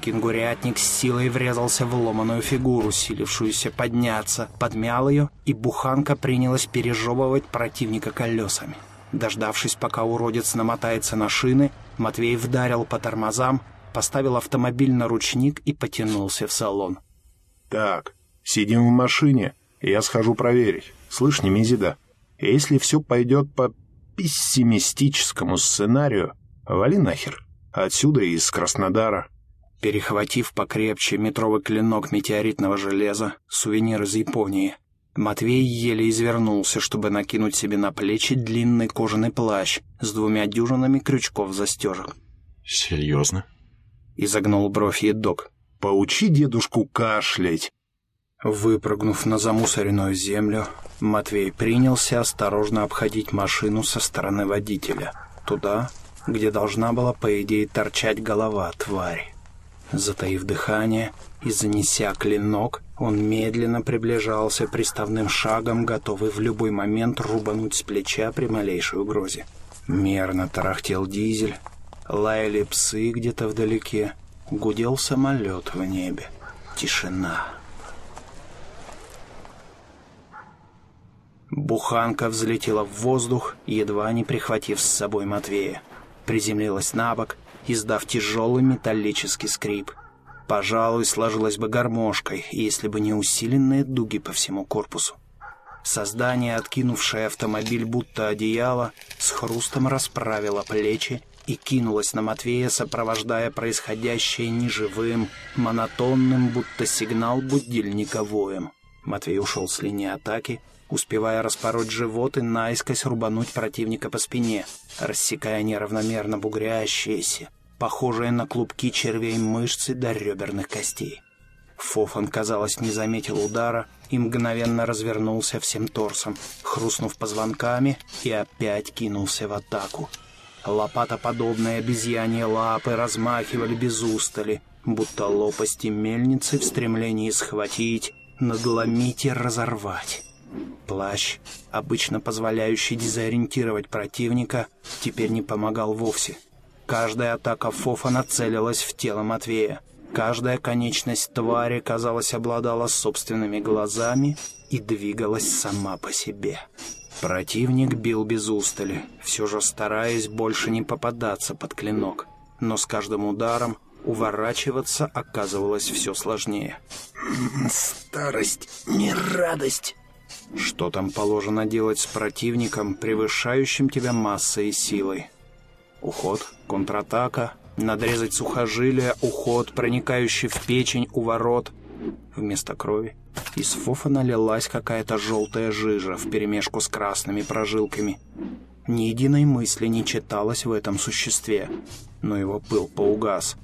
Кенгурятник с силой врезался в ломаную фигуру, силившуюся подняться, подмял ее, и буханка принялась пережевывать противника колесами. Дождавшись, пока уродец намотается на шины, Матвей вдарил по тормозам, поставил автомобиль на ручник и потянулся в салон. «Так, Сидим в машине, я схожу проверить. Слышь, Немезида, если все пойдет по пессимистическому сценарию, вали нахер. Отсюда и из Краснодара. Перехватив покрепче метровый клинок метеоритного железа, сувенир из Японии, Матвей еле извернулся, чтобы накинуть себе на плечи длинный кожаный плащ с двумя дюжинами крючков-застежек. «Серьезно?» — изогнул бровь едок. «Поучи дедушку кашлять, Выпрыгнув на замусоренную землю, Матвей принялся осторожно обходить машину со стороны водителя, туда, где должна была, по идее, торчать голова твари. Затаив дыхание и занеся клинок, он медленно приближался приставным шагом, готовый в любой момент рубануть с плеча при малейшей угрозе. Мерно тарахтел дизель, лаяли псы где-то вдалеке, гудел самолет в небе. Тишина. Буханка взлетела в воздух, едва не прихватив с собой Матвея. Приземлилась на бок, издав тяжелый металлический скрип. Пожалуй, сложилась бы гармошкой, если бы не усиленные дуги по всему корпусу. Создание, откинувшее автомобиль будто одеяло, с хрустом расправило плечи и кинулось на Матвея, сопровождая происходящее неживым, монотонным, будто сигнал будильника воем. Матвей ушел с линии атаки, успевая распороть живот и наискось рубануть противника по спине, рассекая неравномерно бугрящиеся, похожие на клубки червей мышцы до реберных костей. Фофан, казалось, не заметил удара и мгновенно развернулся всем торсом, хрустнув позвонками, и опять кинулся в атаку. Лопатоподобные обезьяньи лапы размахивали без устали, будто лопасти мельницы в стремлении схватить, надломить и разорвать. Плащ, обычно позволяющий дезориентировать противника, теперь не помогал вовсе. Каждая атака Фофа нацелилась в тело Матвея. Каждая конечность твари, казалось, обладала собственными глазами и двигалась сама по себе. Противник бил без устали, все же стараясь больше не попадаться под клинок. Но с каждым ударом уворачиваться оказывалось все сложнее. «Старость не радость», что там положено делать с противником, превышающим тебя массой и силой? Уход, контратака, надрезать сухожилия, уход, проникающий в печень у ворот. Вместо крови из фофа налилась какая-то желтая жижа вперемешку с красными прожилками. Ни единой мысли не читалось в этом существе, но его пыл поугас.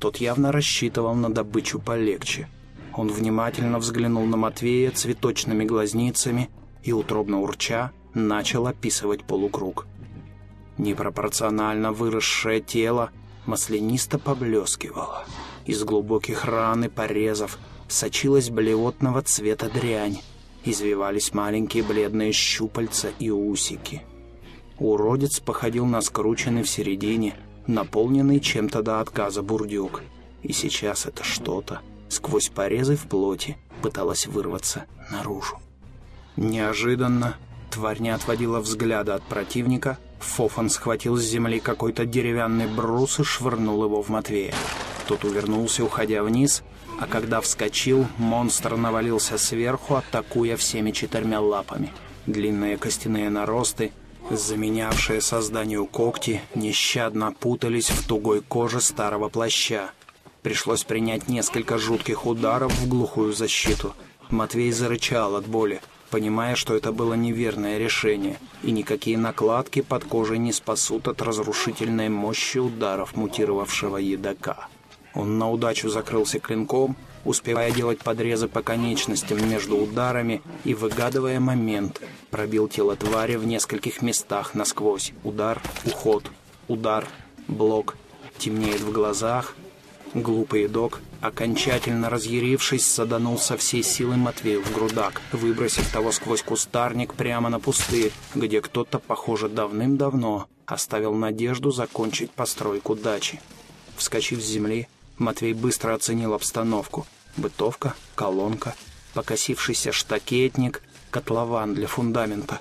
Тот явно рассчитывал на добычу полегче — он внимательно взглянул на Матвея цветочными глазницами и, утробно урча, начал описывать полукруг. Непропорционально выросшее тело маслянисто поблескивало. Из глубоких ран и порезов сочилась блевотного цвета дрянь. Извивались маленькие бледные щупальца и усики. Уродец походил на скрученный в середине, наполненный чем-то до отказа бурдюк. И сейчас это что-то сквозь порезы в плоти пыталась вырваться наружу. Неожиданно тварь не отводила взгляда от противника. Фофан схватил с земли какой-то деревянный брус и швырнул его в Матвея. Тот увернулся, уходя вниз, а когда вскочил, монстр навалился сверху, атакуя всеми четырьмя лапами. Длинные костяные наросты, заменявшие созданию когти, нещадно путались в тугой коже старого плаща, Пришлось принять несколько жутких ударов в глухую защиту. Матвей зарычал от боли, понимая, что это было неверное решение, и никакие накладки под кожей не спасут от разрушительной мощи ударов мутировавшего едока. Он на удачу закрылся клинком, успевая делать подрезы по конечностям между ударами и, выгадывая момент, пробил тело твари в нескольких местах насквозь. Удар, уход, удар, блок. Темнеет в глазах, Глупый док, окончательно разъярившись, саданул со всей силы Матвею в грудак, выбросив того сквозь кустарник прямо на пустырь, где кто-то, похоже, давным-давно оставил надежду закончить постройку дачи. Вскочив с земли, Матвей быстро оценил обстановку. Бытовка, колонка, покосившийся штакетник, котлован для фундамента.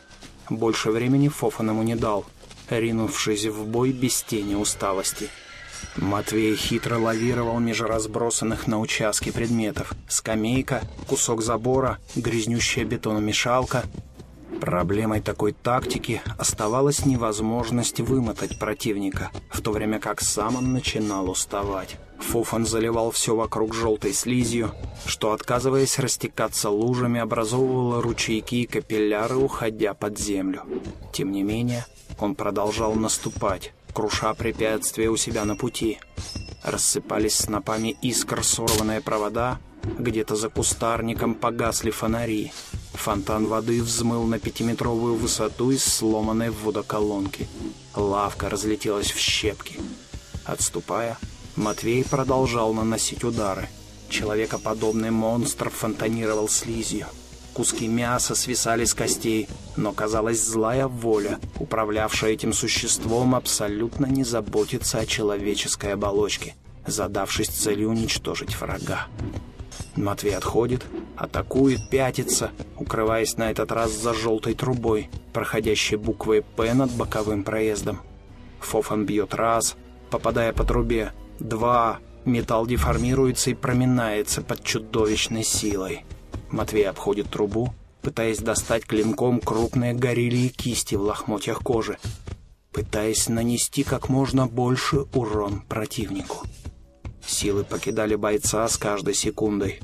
Больше времени Фофан ему не дал, ринувшись в бой без тени усталости. Матвей хитро лавировал между разбросанных на участке предметов. Скамейка, кусок забора, грязнющая бетономешалка. Проблемой такой тактики оставалась невозможность вымотать противника, в то время как сам он начинал уставать. Фуфан заливал все вокруг желтой слизью, что, отказываясь растекаться лужами, образовывало ручейки и капилляры, уходя под землю. Тем не менее, он продолжал наступать, круша препятствия у себя на пути. Рассыпались снопами искр сорванные провода, где-то за кустарником погасли фонари. Фонтан воды взмыл на пятиметровую высоту из сломанной водоколонки. Лавка разлетелась в щепки. Отступая, Матвей продолжал наносить удары. Человекоподобный монстр фонтанировал слизью. Куски мяса свисали с костей, но, казалось, злая воля, управлявшая этим существом, абсолютно не заботится о человеческой оболочке, задавшись целью уничтожить врага. Матвей отходит, атакует, пятится, укрываясь на этот раз за желтой трубой, проходящей буквой «П» над боковым проездом. Фофан бьет раз, попадая по трубе, два, металл деформируется и проминается под чудовищной силой. Матвей обходит трубу, пытаясь достать клинком крупные гориллии кисти в лохмотьях кожи, пытаясь нанести как можно больше урон противнику. Силы покидали бойца с каждой секундой.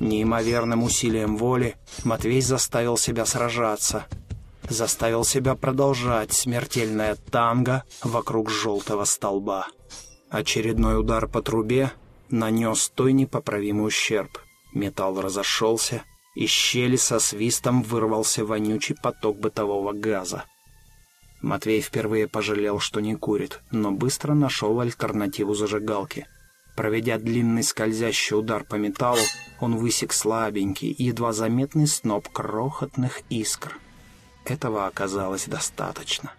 Неимоверным усилием воли Матвей заставил себя сражаться. Заставил себя продолжать смертельное танго вокруг желтого столба. Очередной удар по трубе нанес той непоправимый ущерб. Металл разошелся, из щели со свистом вырвался вонючий поток бытового газа. Матвей впервые пожалел, что не курит, но быстро нашел альтернативу зажигалки — Проведя длинный скользящий удар по металлу, он высек слабенький, едва заметный сноп крохотных искр. Этого оказалось достаточно.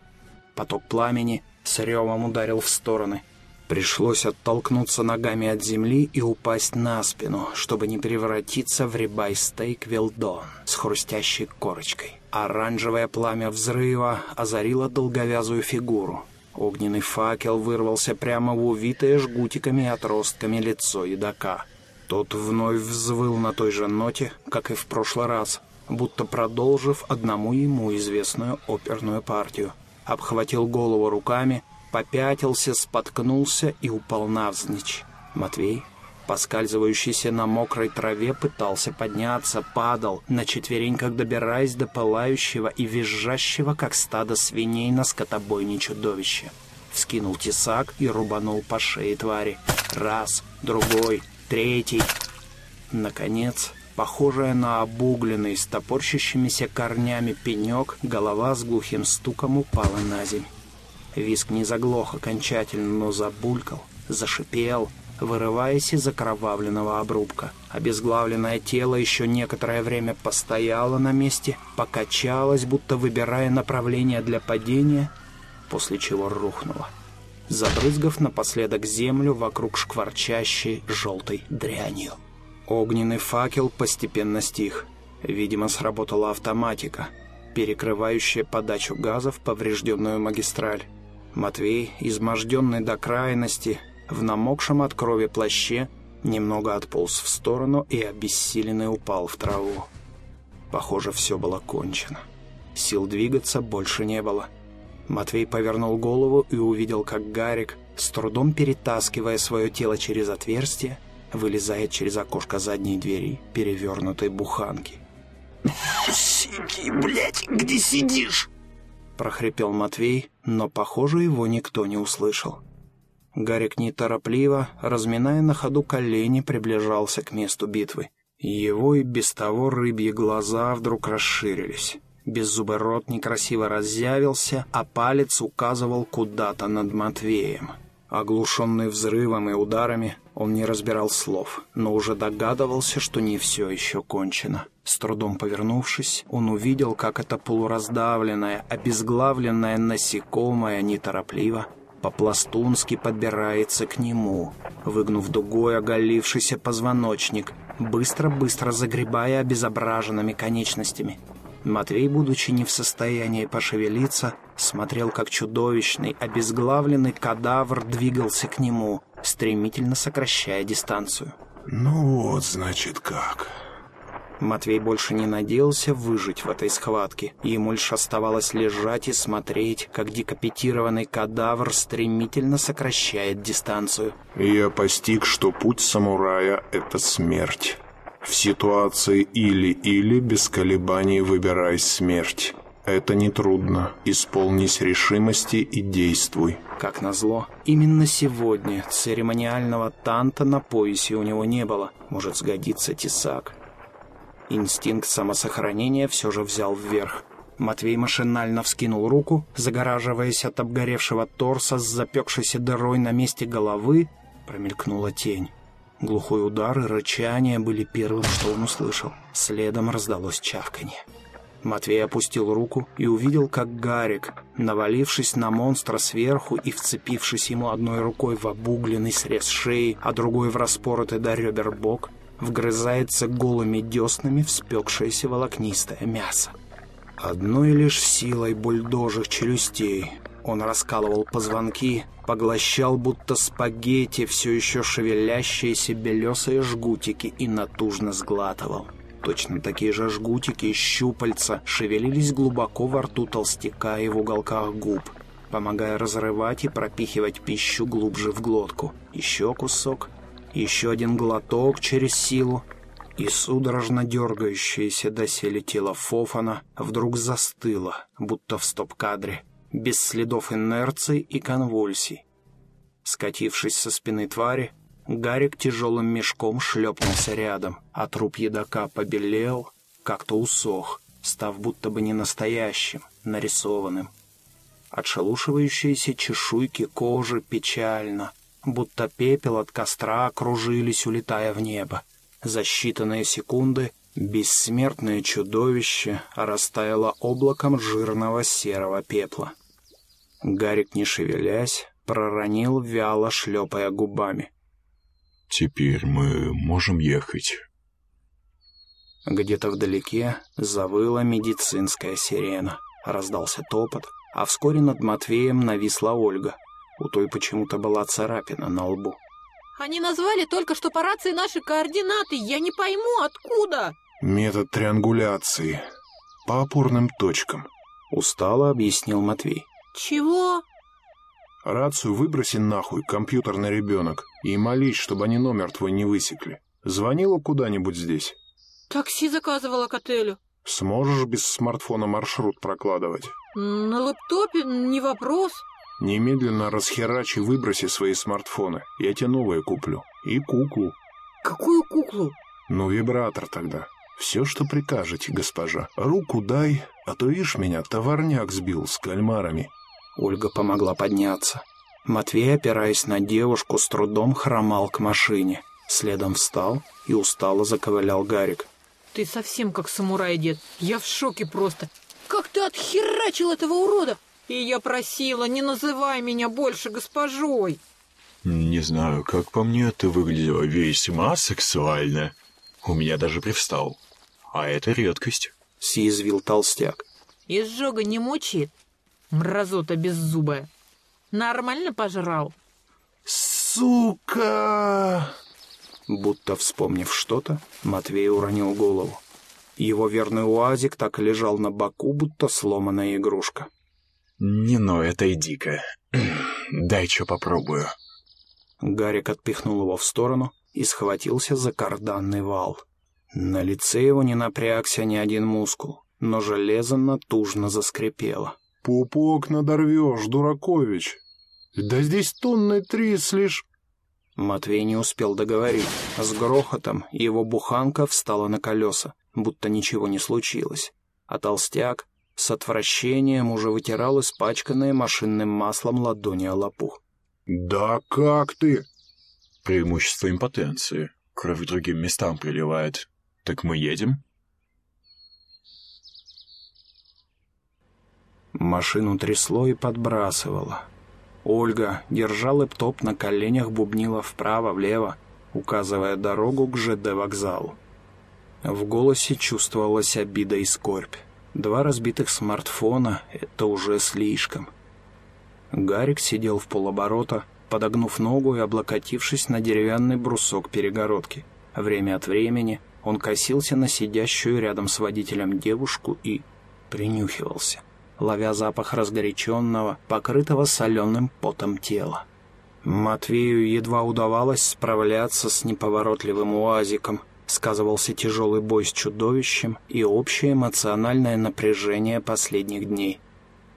Поток пламени с ревом ударил в стороны. Пришлось оттолкнуться ногами от земли и упасть на спину, чтобы не превратиться в рибай-стейк Вилдон с хрустящей корочкой. Оранжевое пламя взрыва озарило долговязую фигуру. Огненный факел вырвался прямо в увитое жгутиками и отростками лицо едока. Тот вновь взвыл на той же ноте, как и в прошлый раз, будто продолжив одному ему известную оперную партию. Обхватил голову руками, попятился, споткнулся и упал навзничь. Матвей Поскальзывающийся на мокрой траве пытался подняться, падал, на четвереньках добираясь до пылающего и визжащего, как стадо свиней на скотобойне чудовища. Вскинул тесак и рубанул по шее твари. Раз, другой, третий. Наконец, похожая на обугленный с топорщащимися корнями пенек, голова с глухим стуком упала на земь. Виск не заглох окончательно, но забулькал, зашипел, вырываясь из окровавленного обрубка. Обезглавленное тело еще некоторое время постояло на месте, покачалось, будто выбирая направление для падения, после чего рухнуло, забрызгав напоследок землю вокруг шкварчащей желтой дрянью. Огненный факел постепенно стих. Видимо, сработала автоматика, перекрывающая подачу газа в поврежденную магистраль. Матвей, изможденный до крайности, в намокшем от крови плаще немного отполз в сторону и обессиленный упал в траву. Похоже, все было кончено. Сил двигаться больше не было. Матвей повернул голову и увидел, как Гарик, с трудом перетаскивая свое тело через отверстие, вылезает через окошко задней двери перевернутой буханки. «Сиди, блядь, где сидишь?» Прохрипел Матвей, но, похоже, его никто не услышал. Гарик неторопливо, разминая на ходу колени, приближался к месту битвы. Его и без того рыбьи глаза вдруг расширились. Беззубый рот некрасиво разъявился, а палец указывал куда-то над Матвеем. Оглушенный взрывом и ударами, он не разбирал слов, но уже догадывался, что не все еще кончено. С трудом повернувшись, он увидел, как это полураздавленное, обезглавленное насекомое неторопливо по-пластунски подбирается к нему, выгнув дугой оголившийся позвоночник, быстро-быстро загребая обезображенными конечностями. Матвей, будучи не в состоянии пошевелиться, смотрел, как чудовищный, обезглавленный кадавр двигался к нему, стремительно сокращая дистанцию. «Ну вот, значит, как...» Матвей больше не надеялся выжить в этой схватке. Ему лишь оставалось лежать и смотреть, как декапитированный кадавр стремительно сокращает дистанцию. «Я постиг, что путь самурая — это смерть. В ситуации или-или без колебаний выбирай смерть. Это нетрудно. Исполнись решимости и действуй». Как назло, именно сегодня церемониального танта на поясе у него не было. Может сгодиться тесак. Инстинкт самосохранения все же взял вверх. Матвей машинально вскинул руку, загораживаясь от обгоревшего торса с запекшейся дырой на месте головы, Промелькнула тень. Глухой удар и рычание были первым, что он услышал. Следом раздалось чавканье. Матвей опустил руку и увидел, как Гарик, навалившись на монстра сверху и вцепившись ему одной рукой в обугленный срез шеи, а другой в распоротый до ребер бок, вгрызается голыми деснами в спекшееся волокнистое мясо. Одной лишь силой бульдожих челюстей он раскалывал позвонки, поглощал будто спагетти все еще шевелящиеся белесые жгутики и натужно сглатывал. Точно такие же жгутики щупальца шевелились глубоко во рту толстяка и в уголках губ, помогая разрывать и пропихивать пищу глубже в глотку. Еще кусок, еще один глоток через силу, и судорожно дергающееся доселе тело Фофана вдруг застыло, будто в стоп-кадре, без следов инерции и конвульсий. Скатившись со спины твари, Гарик тяжелым мешком шлепнулся рядом, а труп едока побелел, как-то усох, став будто бы не настоящим, нарисованным. Отшелушивающиеся чешуйки кожи печально, будто пепел от костра окружились, улетая в небо. За считанные секунды бессмертное чудовище растаяло облаком жирного серого пепла. Гарик, не шевелясь, проронил, вяло шлепая губами. «Теперь мы можем ехать». Где-то вдалеке завыла медицинская сирена. Раздался топот, а вскоре над Матвеем нависла Ольга. У той почему-то была царапина на лбу. Они назвали только что по рации наши координаты. Я не пойму, откуда. Метод триангуляции. По опорным точкам. Устало объяснил Матвей. Чего? Рацию выброси нахуй, компьютерный ребенок, и молись, чтобы они номер твой не высекли. Звонила куда-нибудь здесь? Такси заказывала к отелю. Сможешь без смартфона маршрут прокладывать? На лэптопе не вопрос. Немедленно расхерачи выброси свои смартфоны. Я тебе новые куплю. И куклу. Какую куклу? Ну, вибратор тогда. Все, что прикажете, госпожа. Руку дай, а то, видишь, меня товарняк сбил с кальмарами. Ольга помогла подняться. Матвей, опираясь на девушку, с трудом хромал к машине. Следом встал и устало заковылял Гарик. Ты совсем как самурай, дед. Я в шоке просто. Как ты отхерачил этого урода? И я просила, не называй меня больше госпожой. Не знаю, как по мне, ты выглядела весьма сексуально. У меня даже привстал. А это редкость. Съязвил толстяк. Изжога не мучит? Мразота беззубая. Нормально пожрал? Сука! Будто вспомнив что-то, Матвей уронил голову. Его верный уазик так и лежал на боку, будто сломанная игрушка. Не ной, отойди-ка. <clears throat> Дай что попробую. Гарик отпихнул его в сторону и схватился за карданный вал. На лице его не напрягся ни один мускул, но железо натужно заскрипело. «Пупок надорвешь, Дуракович! Да здесь тонны три с лишь...» Матвей не успел договорить. С грохотом его буханка встала на колеса, будто ничего не случилось. А толстяк с отвращением уже вытирал испачканные машинным маслом ладони о лопух. «Да как ты?» Преимущество импотенции. Кровь к другим местам приливает. Так мы едем? Машину трясло и подбрасывало. Ольга, держа лэптоп на коленях, бубнила вправо-влево, указывая дорогу к ЖД-вокзалу. В голосе чувствовалась обида и скорбь. Два разбитых смартфона — это уже слишком. Гарик сидел в полоборота, подогнув ногу и облокотившись на деревянный брусок перегородки. Время от времени он косился на сидящую рядом с водителем девушку и принюхивался, ловя запах разгоряченного, покрытого соленым потом тела. Матвею едва удавалось справляться с неповоротливым уазиком, сказывался тяжелый бой с чудовищем и общее эмоциональное напряжение последних дней.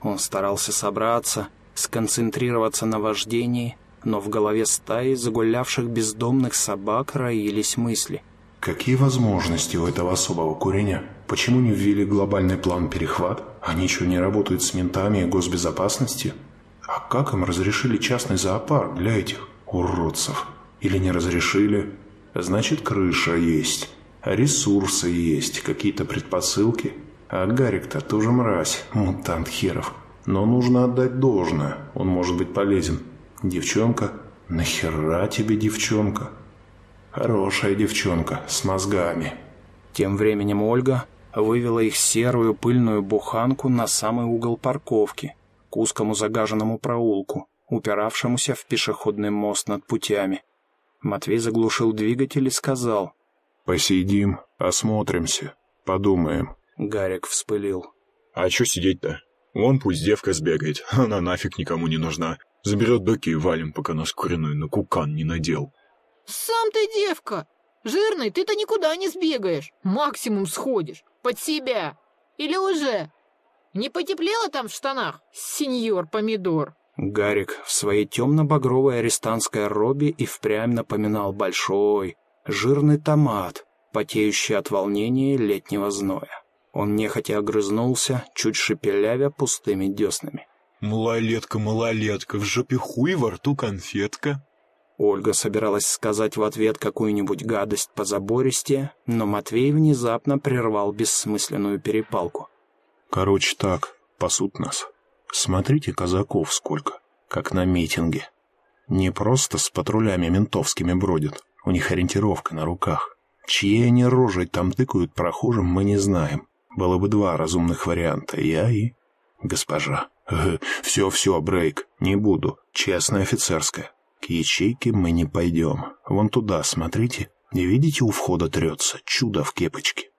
Он старался собраться, сконцентрироваться на вождении, но в голове стаи загулявших бездомных собак роились мысли. Какие возможности у этого особого куреня? Почему не ввели глобальный план перехват? Они что, не работают с ментами и госбезопасностью? А как им разрешили частный зоопарк для этих уродцев? Или не разрешили? Значит, крыша есть. Ресурсы есть, какие-то предпосылки. А Гарик-то тоже мразь, мутант херов. Но нужно отдать должное, он может быть полезен. Девчонка? Нахера тебе девчонка? Хорошая девчонка, с мозгами. Тем временем Ольга вывела их серую пыльную буханку на самый угол парковки, к узкому загаженному проулку, упиравшемуся в пешеходный мост над путями. Матвей заглушил двигатель и сказал. «Посидим, осмотримся, подумаем». Гарик вспылил. «А чё сидеть-то? Вон пусть девка сбегает, она нафиг никому не нужна. Заберет доки и валим, пока наш куриной на кукан не надел». Сам ты девка. Жирный, ты-то никуда не сбегаешь. Максимум сходишь. Под себя. Или уже? Не потеплело там в штанах, сеньор Помидор? Гарик в своей темно-багровой арестантской робе и впрямь напоминал большой, жирный томат, потеющий от волнения летнего зноя. Он нехотя огрызнулся, чуть шепелявя пустыми деснами. «Малолетка, малолетка, в жопе хуй, во рту конфетка». Ольга собиралась сказать в ответ какую-нибудь гадость по забористе, но Матвей внезапно прервал бессмысленную перепалку. «Короче так, пасут нас. Смотрите казаков сколько, как на митинге. Не просто с патрулями ментовскими бродят, у них ориентировка на руках. Чьи они рожей там тыкают прохожим, мы не знаем. Было бы два разумных варианта, я и... госпожа. <laughs> Все-все, Брейк, не буду, честная офицерская. К ячейке мы не пойдем. Вон туда, смотрите. Не видите, у входа трется чудо в кепочке.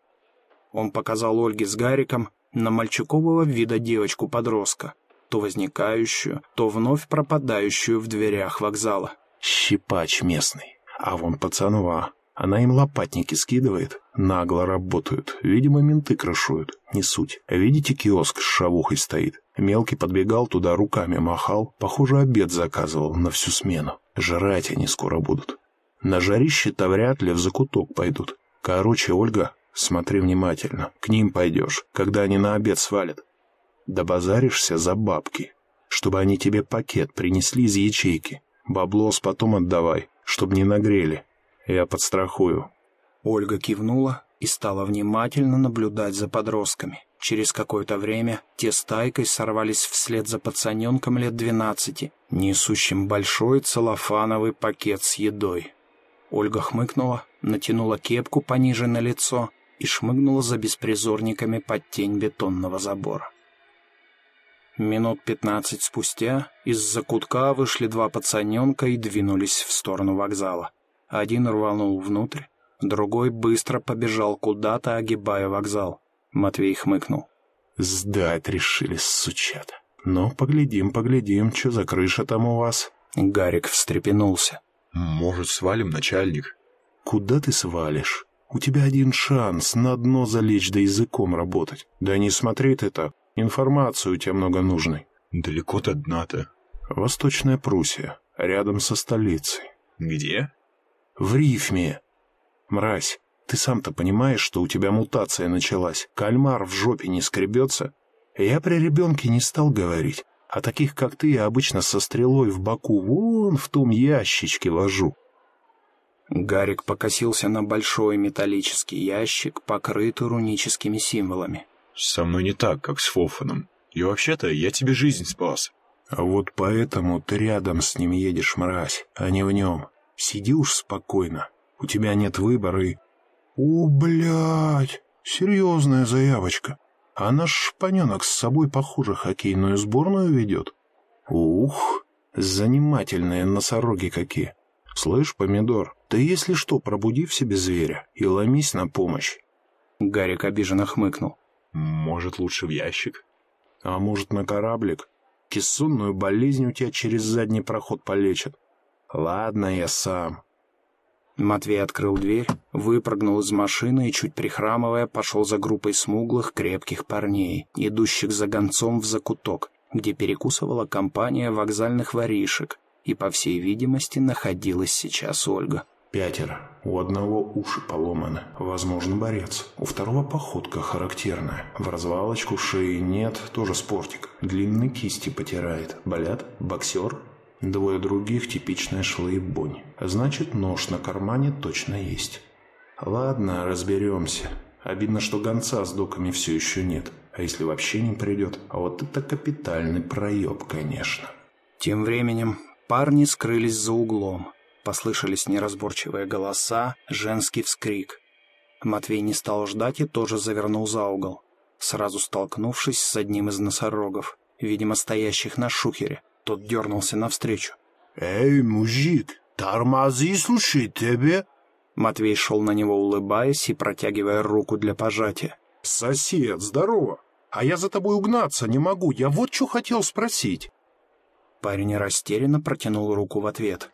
Он показал Ольге с Гариком на мальчукового вида девочку-подростка, то возникающую, то вновь пропадающую в дверях вокзала. Щипач местный. А вон пацанва. Она им лопатники скидывает. Нагло работают. Видимо, менты крышуют. Не суть. Видите, киоск с шавухой стоит? Мелкий подбегал туда, руками махал. Похоже, обед заказывал на всю смену. Жрать они скоро будут. На жарище-то вряд ли в закуток пойдут. Короче, Ольга, смотри внимательно. К ним пойдешь, когда они на обед свалят. Добазаришься за бабки, чтобы они тебе пакет принесли из ячейки. Баблос потом отдавай, чтобы не нагрели. Я подстрахую». Ольга кивнула и стала внимательно наблюдать за подростками. Через какое-то время те стайкой сорвались вслед за пацаненком лет двенадцати, несущим большой целлофановый пакет с едой. Ольга хмыкнула, натянула кепку пониже на лицо и шмыгнула за беспризорниками под тень бетонного забора. Минут пятнадцать спустя из-за кутка вышли два пацаненка и двинулись в сторону вокзала. Один рванул внутрь, другой быстро побежал куда-то, огибая вокзал. Матвей хмыкнул. «Сдать решили, сучата. Ну, поглядим, поглядим, что за крыша там у вас?» Гарик встрепенулся. «Может, свалим, начальник?» «Куда ты свалишь? У тебя один шанс на дно залечь да языком работать. Да не смотри ты так, информацию у тебя много нужной». «Далеко-то дна-то». «Восточная Пруссия, рядом со столицей». «Где?» В рифме. Мразь, ты сам-то понимаешь, что у тебя мутация началась. Кальмар в жопе не скребется. Я при ребенке не стал говорить. А таких, как ты, я обычно со стрелой в боку вон в том ящичке вожу. Гарик покосился на большой металлический ящик, покрытый руническими символами. «Со мной не так, как с Фофаном. И вообще-то я тебе жизнь спас». «А вот поэтому ты рядом с ним едешь, мразь, а не в нем. Сиди уж спокойно. У тебя нет выбора и... О, блядь! Серьезная заявочка. А наш шпаненок с собой, похоже, хоккейную сборную ведет. Ух, занимательные носороги какие. Слышь, помидор, ты, если что, пробуди в себе зверя и ломись на помощь. Гарик обиженно хмыкнул. Может, лучше в ящик? А может, на кораблик? Кессонную болезнь у тебя через задний проход полечат. «Ладно, я сам». Матвей открыл дверь, выпрыгнул из машины и, чуть прихрамывая, пошел за группой смуглых, крепких парней, идущих за гонцом в закуток, где перекусывала компания вокзальных воришек, и, по всей видимости, находилась сейчас Ольга. «Пятеро. У одного уши поломаны. Возможно, борец. У второго походка характерная. В развалочку шеи нет, тоже спортик. Длинные кисти потирает. Болят? Боксер?» Двое других — типичная шлейбонь. Значит, нож на кармане точно есть. Ладно, разберемся. Обидно, что гонца с доками все еще нет. А если вообще не придет? А вот это капитальный проеб, конечно. Тем временем парни скрылись за углом. Послышались неразборчивые голоса, женский вскрик. Матвей не стал ждать и тоже завернул за угол, сразу столкнувшись с одним из носорогов, видимо, стоящих на шухере. Тот дернулся навстречу. «Эй, мужик, тормози, слушай, тебе...» Матвей шел на него, улыбаясь и протягивая руку для пожатия. «Сосед, здорово! А я за тобой угнаться не могу, я вот что хотел спросить!» Парень растерянно протянул руку в ответ.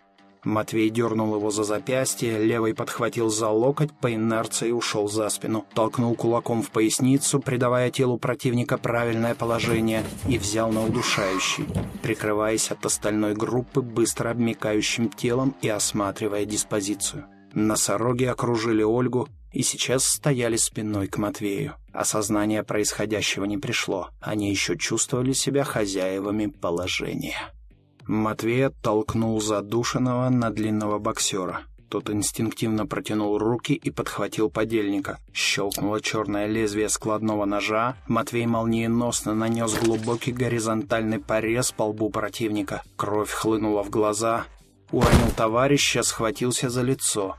Матвей дернул его за запястье, левый подхватил за локоть, по инерции ушел за спину, толкнул кулаком в поясницу, придавая телу противника правильное положение, и взял на удушающий, прикрываясь от остальной группы быстро обмекающим телом и осматривая диспозицию. Носороги окружили Ольгу и сейчас стояли спиной к Матвею. Осознание происходящего не пришло, они еще чувствовали себя хозяевами положения. Матвей оттолкнул задушенного на длинного боксера. Тот инстинктивно протянул руки и подхватил подельника. Щелкнуло черное лезвие складного ножа. Матвей молниеносно нанес глубокий горизонтальный порез по лбу противника. Кровь хлынула в глаза. Уронил товарища, схватился за лицо.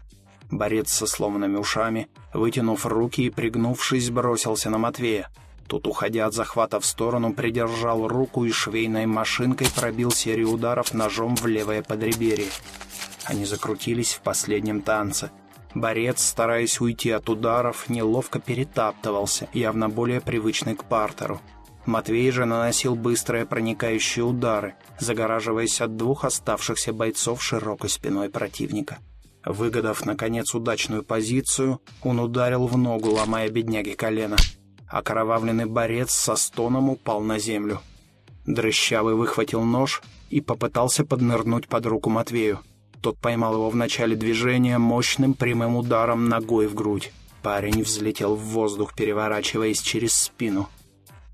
Борец со сломанными ушами, вытянув руки и пригнувшись, бросился на Матвея. Тут, уходя от захвата в сторону, придержал руку и швейной машинкой пробил серию ударов ножом в левое подреберье. Они закрутились в последнем танце. Борец, стараясь уйти от ударов, неловко перетаптывался, явно более привычный к партеру. Матвей же наносил быстрые проникающие удары, загораживаясь от двух оставшихся бойцов широкой спиной противника. Выгодав, наконец, удачную позицию, он ударил в ногу, ломая бедняге колено. Окровавленный борец со стоном упал на землю. Дрыщавый выхватил нож и попытался поднырнуть под руку Матвею. Тот поймал его в начале движения мощным прямым ударом ногой в грудь. Парень взлетел в воздух, переворачиваясь через спину.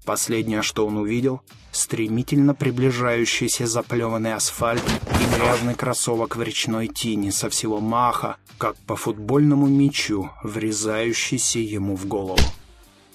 Последнее, что он увидел, стремительно приближающийся заплеванный асфальт и грязный кроссовок в речной тени со всего маха, как по футбольному мячу, врезающийся ему в голову.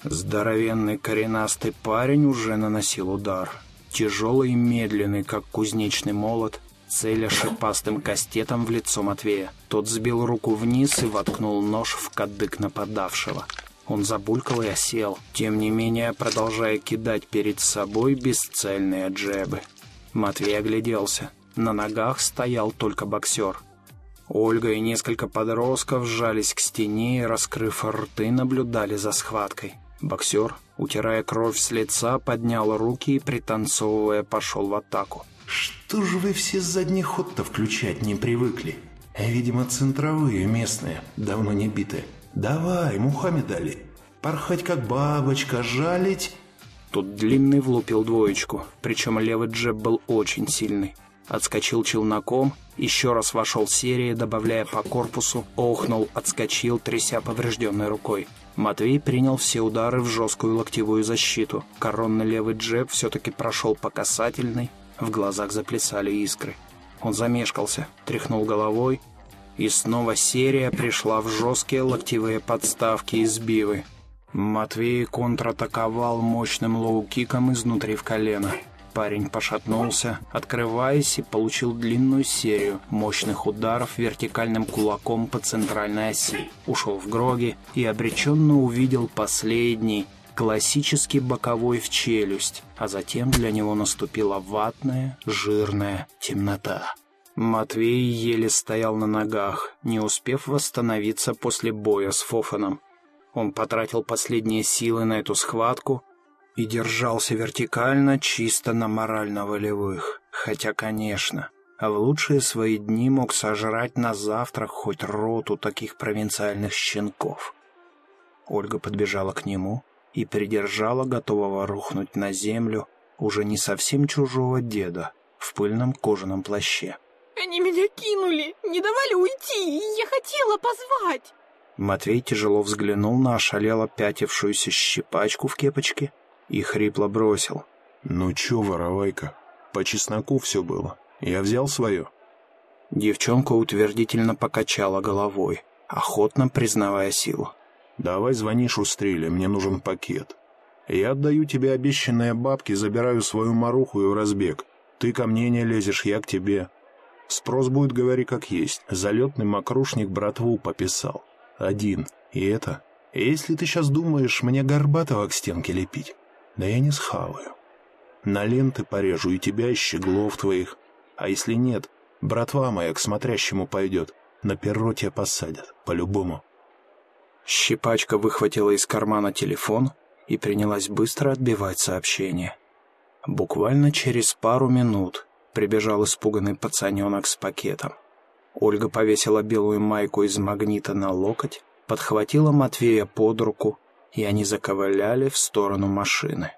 Здоровенный коренастый парень уже наносил удар. Тяжелый и медленный, как кузнечный молот, целя шипастым кастетом в лицо Матвея. Тот сбил руку вниз и воткнул нож в кадык нападавшего. Он забулькал и осел, тем не менее продолжая кидать перед собой бесцельные джебы. Матвей огляделся. На ногах стоял только боксер. Ольга и несколько подростков сжались к стене и, раскрыв рты, наблюдали за схваткой. Боксер, утирая кровь с лица, поднял руки и, пританцовывая, пошел в атаку. «Что же вы все задний ход-то включать не привыкли? Видимо, центровые местные, давно не битые. Давай, Мухаммед Али, порхать как бабочка, жалить...» Тут длинный влупил двоечку, причем левый джеб был очень сильный. Отскочил челноком, еще раз вошел серии, добавляя по корпусу, охнул, отскочил, тряся поврежденной рукой. Матвей принял все удары в жесткую локтевую защиту. Коронный левый джеб все-таки прошел по касательной, в глазах заплясали искры. Он замешкался, тряхнул головой, и снова серия пришла в жесткие локтевые подставки и сбивы. Матвей контратаковал мощным лоу-киком изнутри в колено. Парень пошатнулся, открываясь, и получил длинную серию мощных ударов вертикальным кулаком по центральной оси. Ушел в гроги и обреченно увидел последний, классический боковой в челюсть, а затем для него наступила ватная, жирная темнота. Матвей еле стоял на ногах, не успев восстановиться после боя с Фофаном. Он потратил последние силы на эту схватку, и держался вертикально чисто на морально-волевых. Хотя, конечно, а в лучшие свои дни мог сожрать на завтрак хоть роту таких провинциальных щенков. Ольга подбежала к нему и придержала готового рухнуть на землю уже не совсем чужого деда в пыльном кожаном плаще. «Они меня кинули, не давали уйти, и я хотела позвать!» Матвей тяжело взглянул на ошалело пятившуюся щипачку в кепочке и хрипло бросил. «Ну чё, воровайка, по чесноку все было. Я взял свое. Девчонка утвердительно покачала головой, охотно признавая силу. Давай звони Шустриле, мне нужен пакет. Я отдаю тебе обещанные бабки, забираю свою маруху и в разбег. Ты ко мне не лезешь, я к тебе. Спрос будет, говори как есть. Залетный мокрушник братву пописал. Один. И это... Если ты сейчас думаешь мне Горбатого к стенке лепить, да я не схаваю. На ленты порежу и тебя, и щеглов твоих. А если нет, братва моя к смотрящему пойдет. На перро тебя посадят, по-любому. Щипачка выхватила из кармана телефон и принялась быстро отбивать сообщение. Буквально через пару минут прибежал испуганный пацаненок с пакетом. Ольга повесила белую майку из магнита на локоть, подхватила Матвея под руку, и они заковыляли в сторону машины.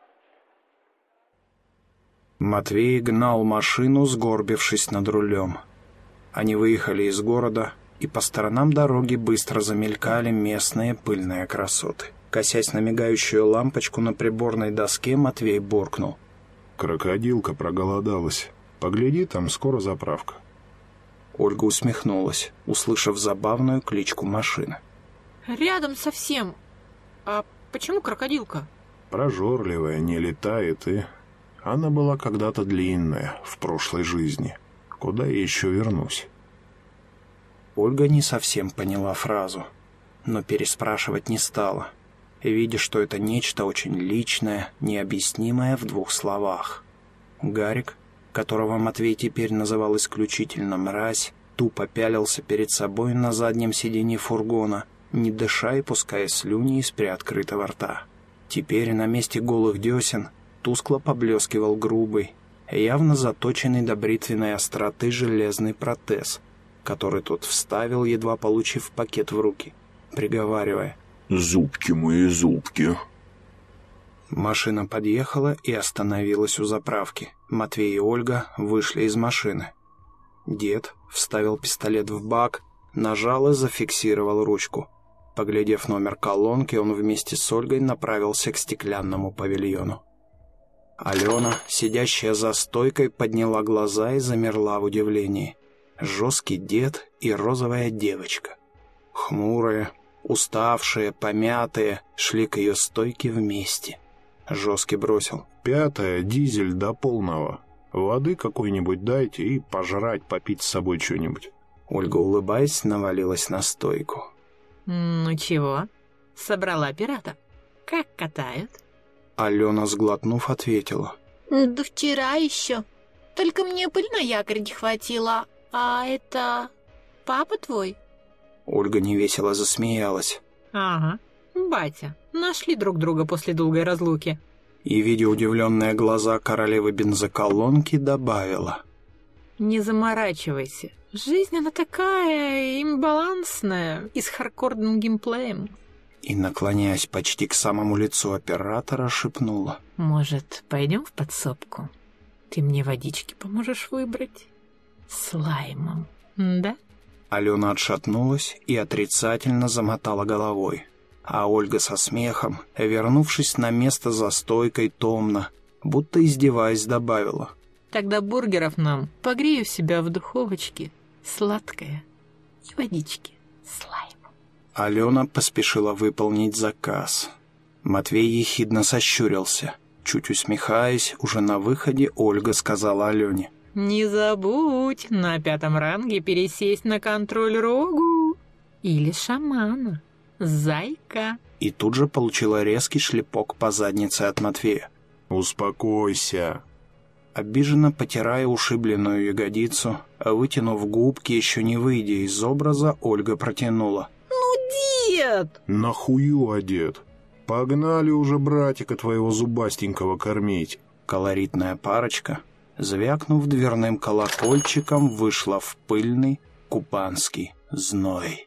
Матвей гнал машину, сгорбившись над рулем. Они выехали из города, и по сторонам дороги быстро замелькали местные пыльные красоты. Косясь на мигающую лампочку на приборной доске, Матвей буркнул. Крокодилка проголодалась. Погляди, там скоро заправка. Ольга усмехнулась, услышав забавную кличку машины. Рядом совсем. А почему крокодилка? Прожорливая, не летает и... Она была когда-то длинная, в прошлой жизни. Куда я еще вернусь? Ольга не совсем поняла фразу, но переспрашивать не стала, видя, что это нечто очень личное, необъяснимое в двух словах. Гарик, которого Матвей теперь называл исключительно «мразь», тупо пялился перед собой на заднем сиденье фургона, не дыша и пуская слюни из приоткрытого рта. Теперь на месте голых десен тускло поблескивал грубый, явно заточенный до бритвенной остроты железный протез, который тот вставил, едва получив пакет в руки, приговаривая «Зубки мои, зубки». Машина подъехала и остановилась у заправки. Матвей и Ольга вышли из машины. Дед вставил пистолет в бак, нажал и зафиксировал ручку. Поглядев номер колонки, он вместе с Ольгой направился к стеклянному павильону. Алена, сидящая за стойкой, подняла глаза и замерла в удивлении. Жесткий дед и розовая девочка. Хмурые, уставшие, помятые, шли к ее стойке вместе. Жесткий бросил. Пятое, дизель до полного. Воды какой-нибудь дайте и пожрать, попить с собой что-нибудь. Ольга, улыбаясь, навалилась на стойку. Ну чего, собрала пирата? Как катают? Алена, сглотнув, ответила. Да вчера еще. Только мне пыль на якорь не хватило. А это папа твой? Ольга невесело засмеялась. Ага, батя, нашли друг друга после долгой разлуки. И, видя удивленные глаза королевы бензоколонки, добавила. Не заморачивайся. Жизнь она такая имбалансная и с хардкорным геймплеем. И, наклоняясь почти к самому лицу оператора, шепнула. Может, пойдем в подсобку? Ты мне водички поможешь выбрать? С лаймом, да? Алена отшатнулась и отрицательно замотала головой. А Ольга со смехом, вернувшись на место за стойкой томно, будто издеваясь, добавила. Тогда бургеров нам погрею себя в духовочке, сладкое и водички с лаймом. Алена поспешила выполнить заказ. Матвей ехидно сощурился. Чуть усмехаясь, уже на выходе Ольга сказала Алене. Не забудь на пятом ранге пересесть на контроль рогу или шамана. Зайка. И тут же получила резкий шлепок по заднице от Матвея. «Успокойся», Обиженно потирая ушибленную ягодицу, а вытянув губки, еще не выйдя из образа, Ольга протянула. Ну, дед! «Нахую одет? Погнали уже братика твоего зубастенького кормить!» Колоритная парочка, звякнув дверным колокольчиком, вышла в пыльный купанский зной.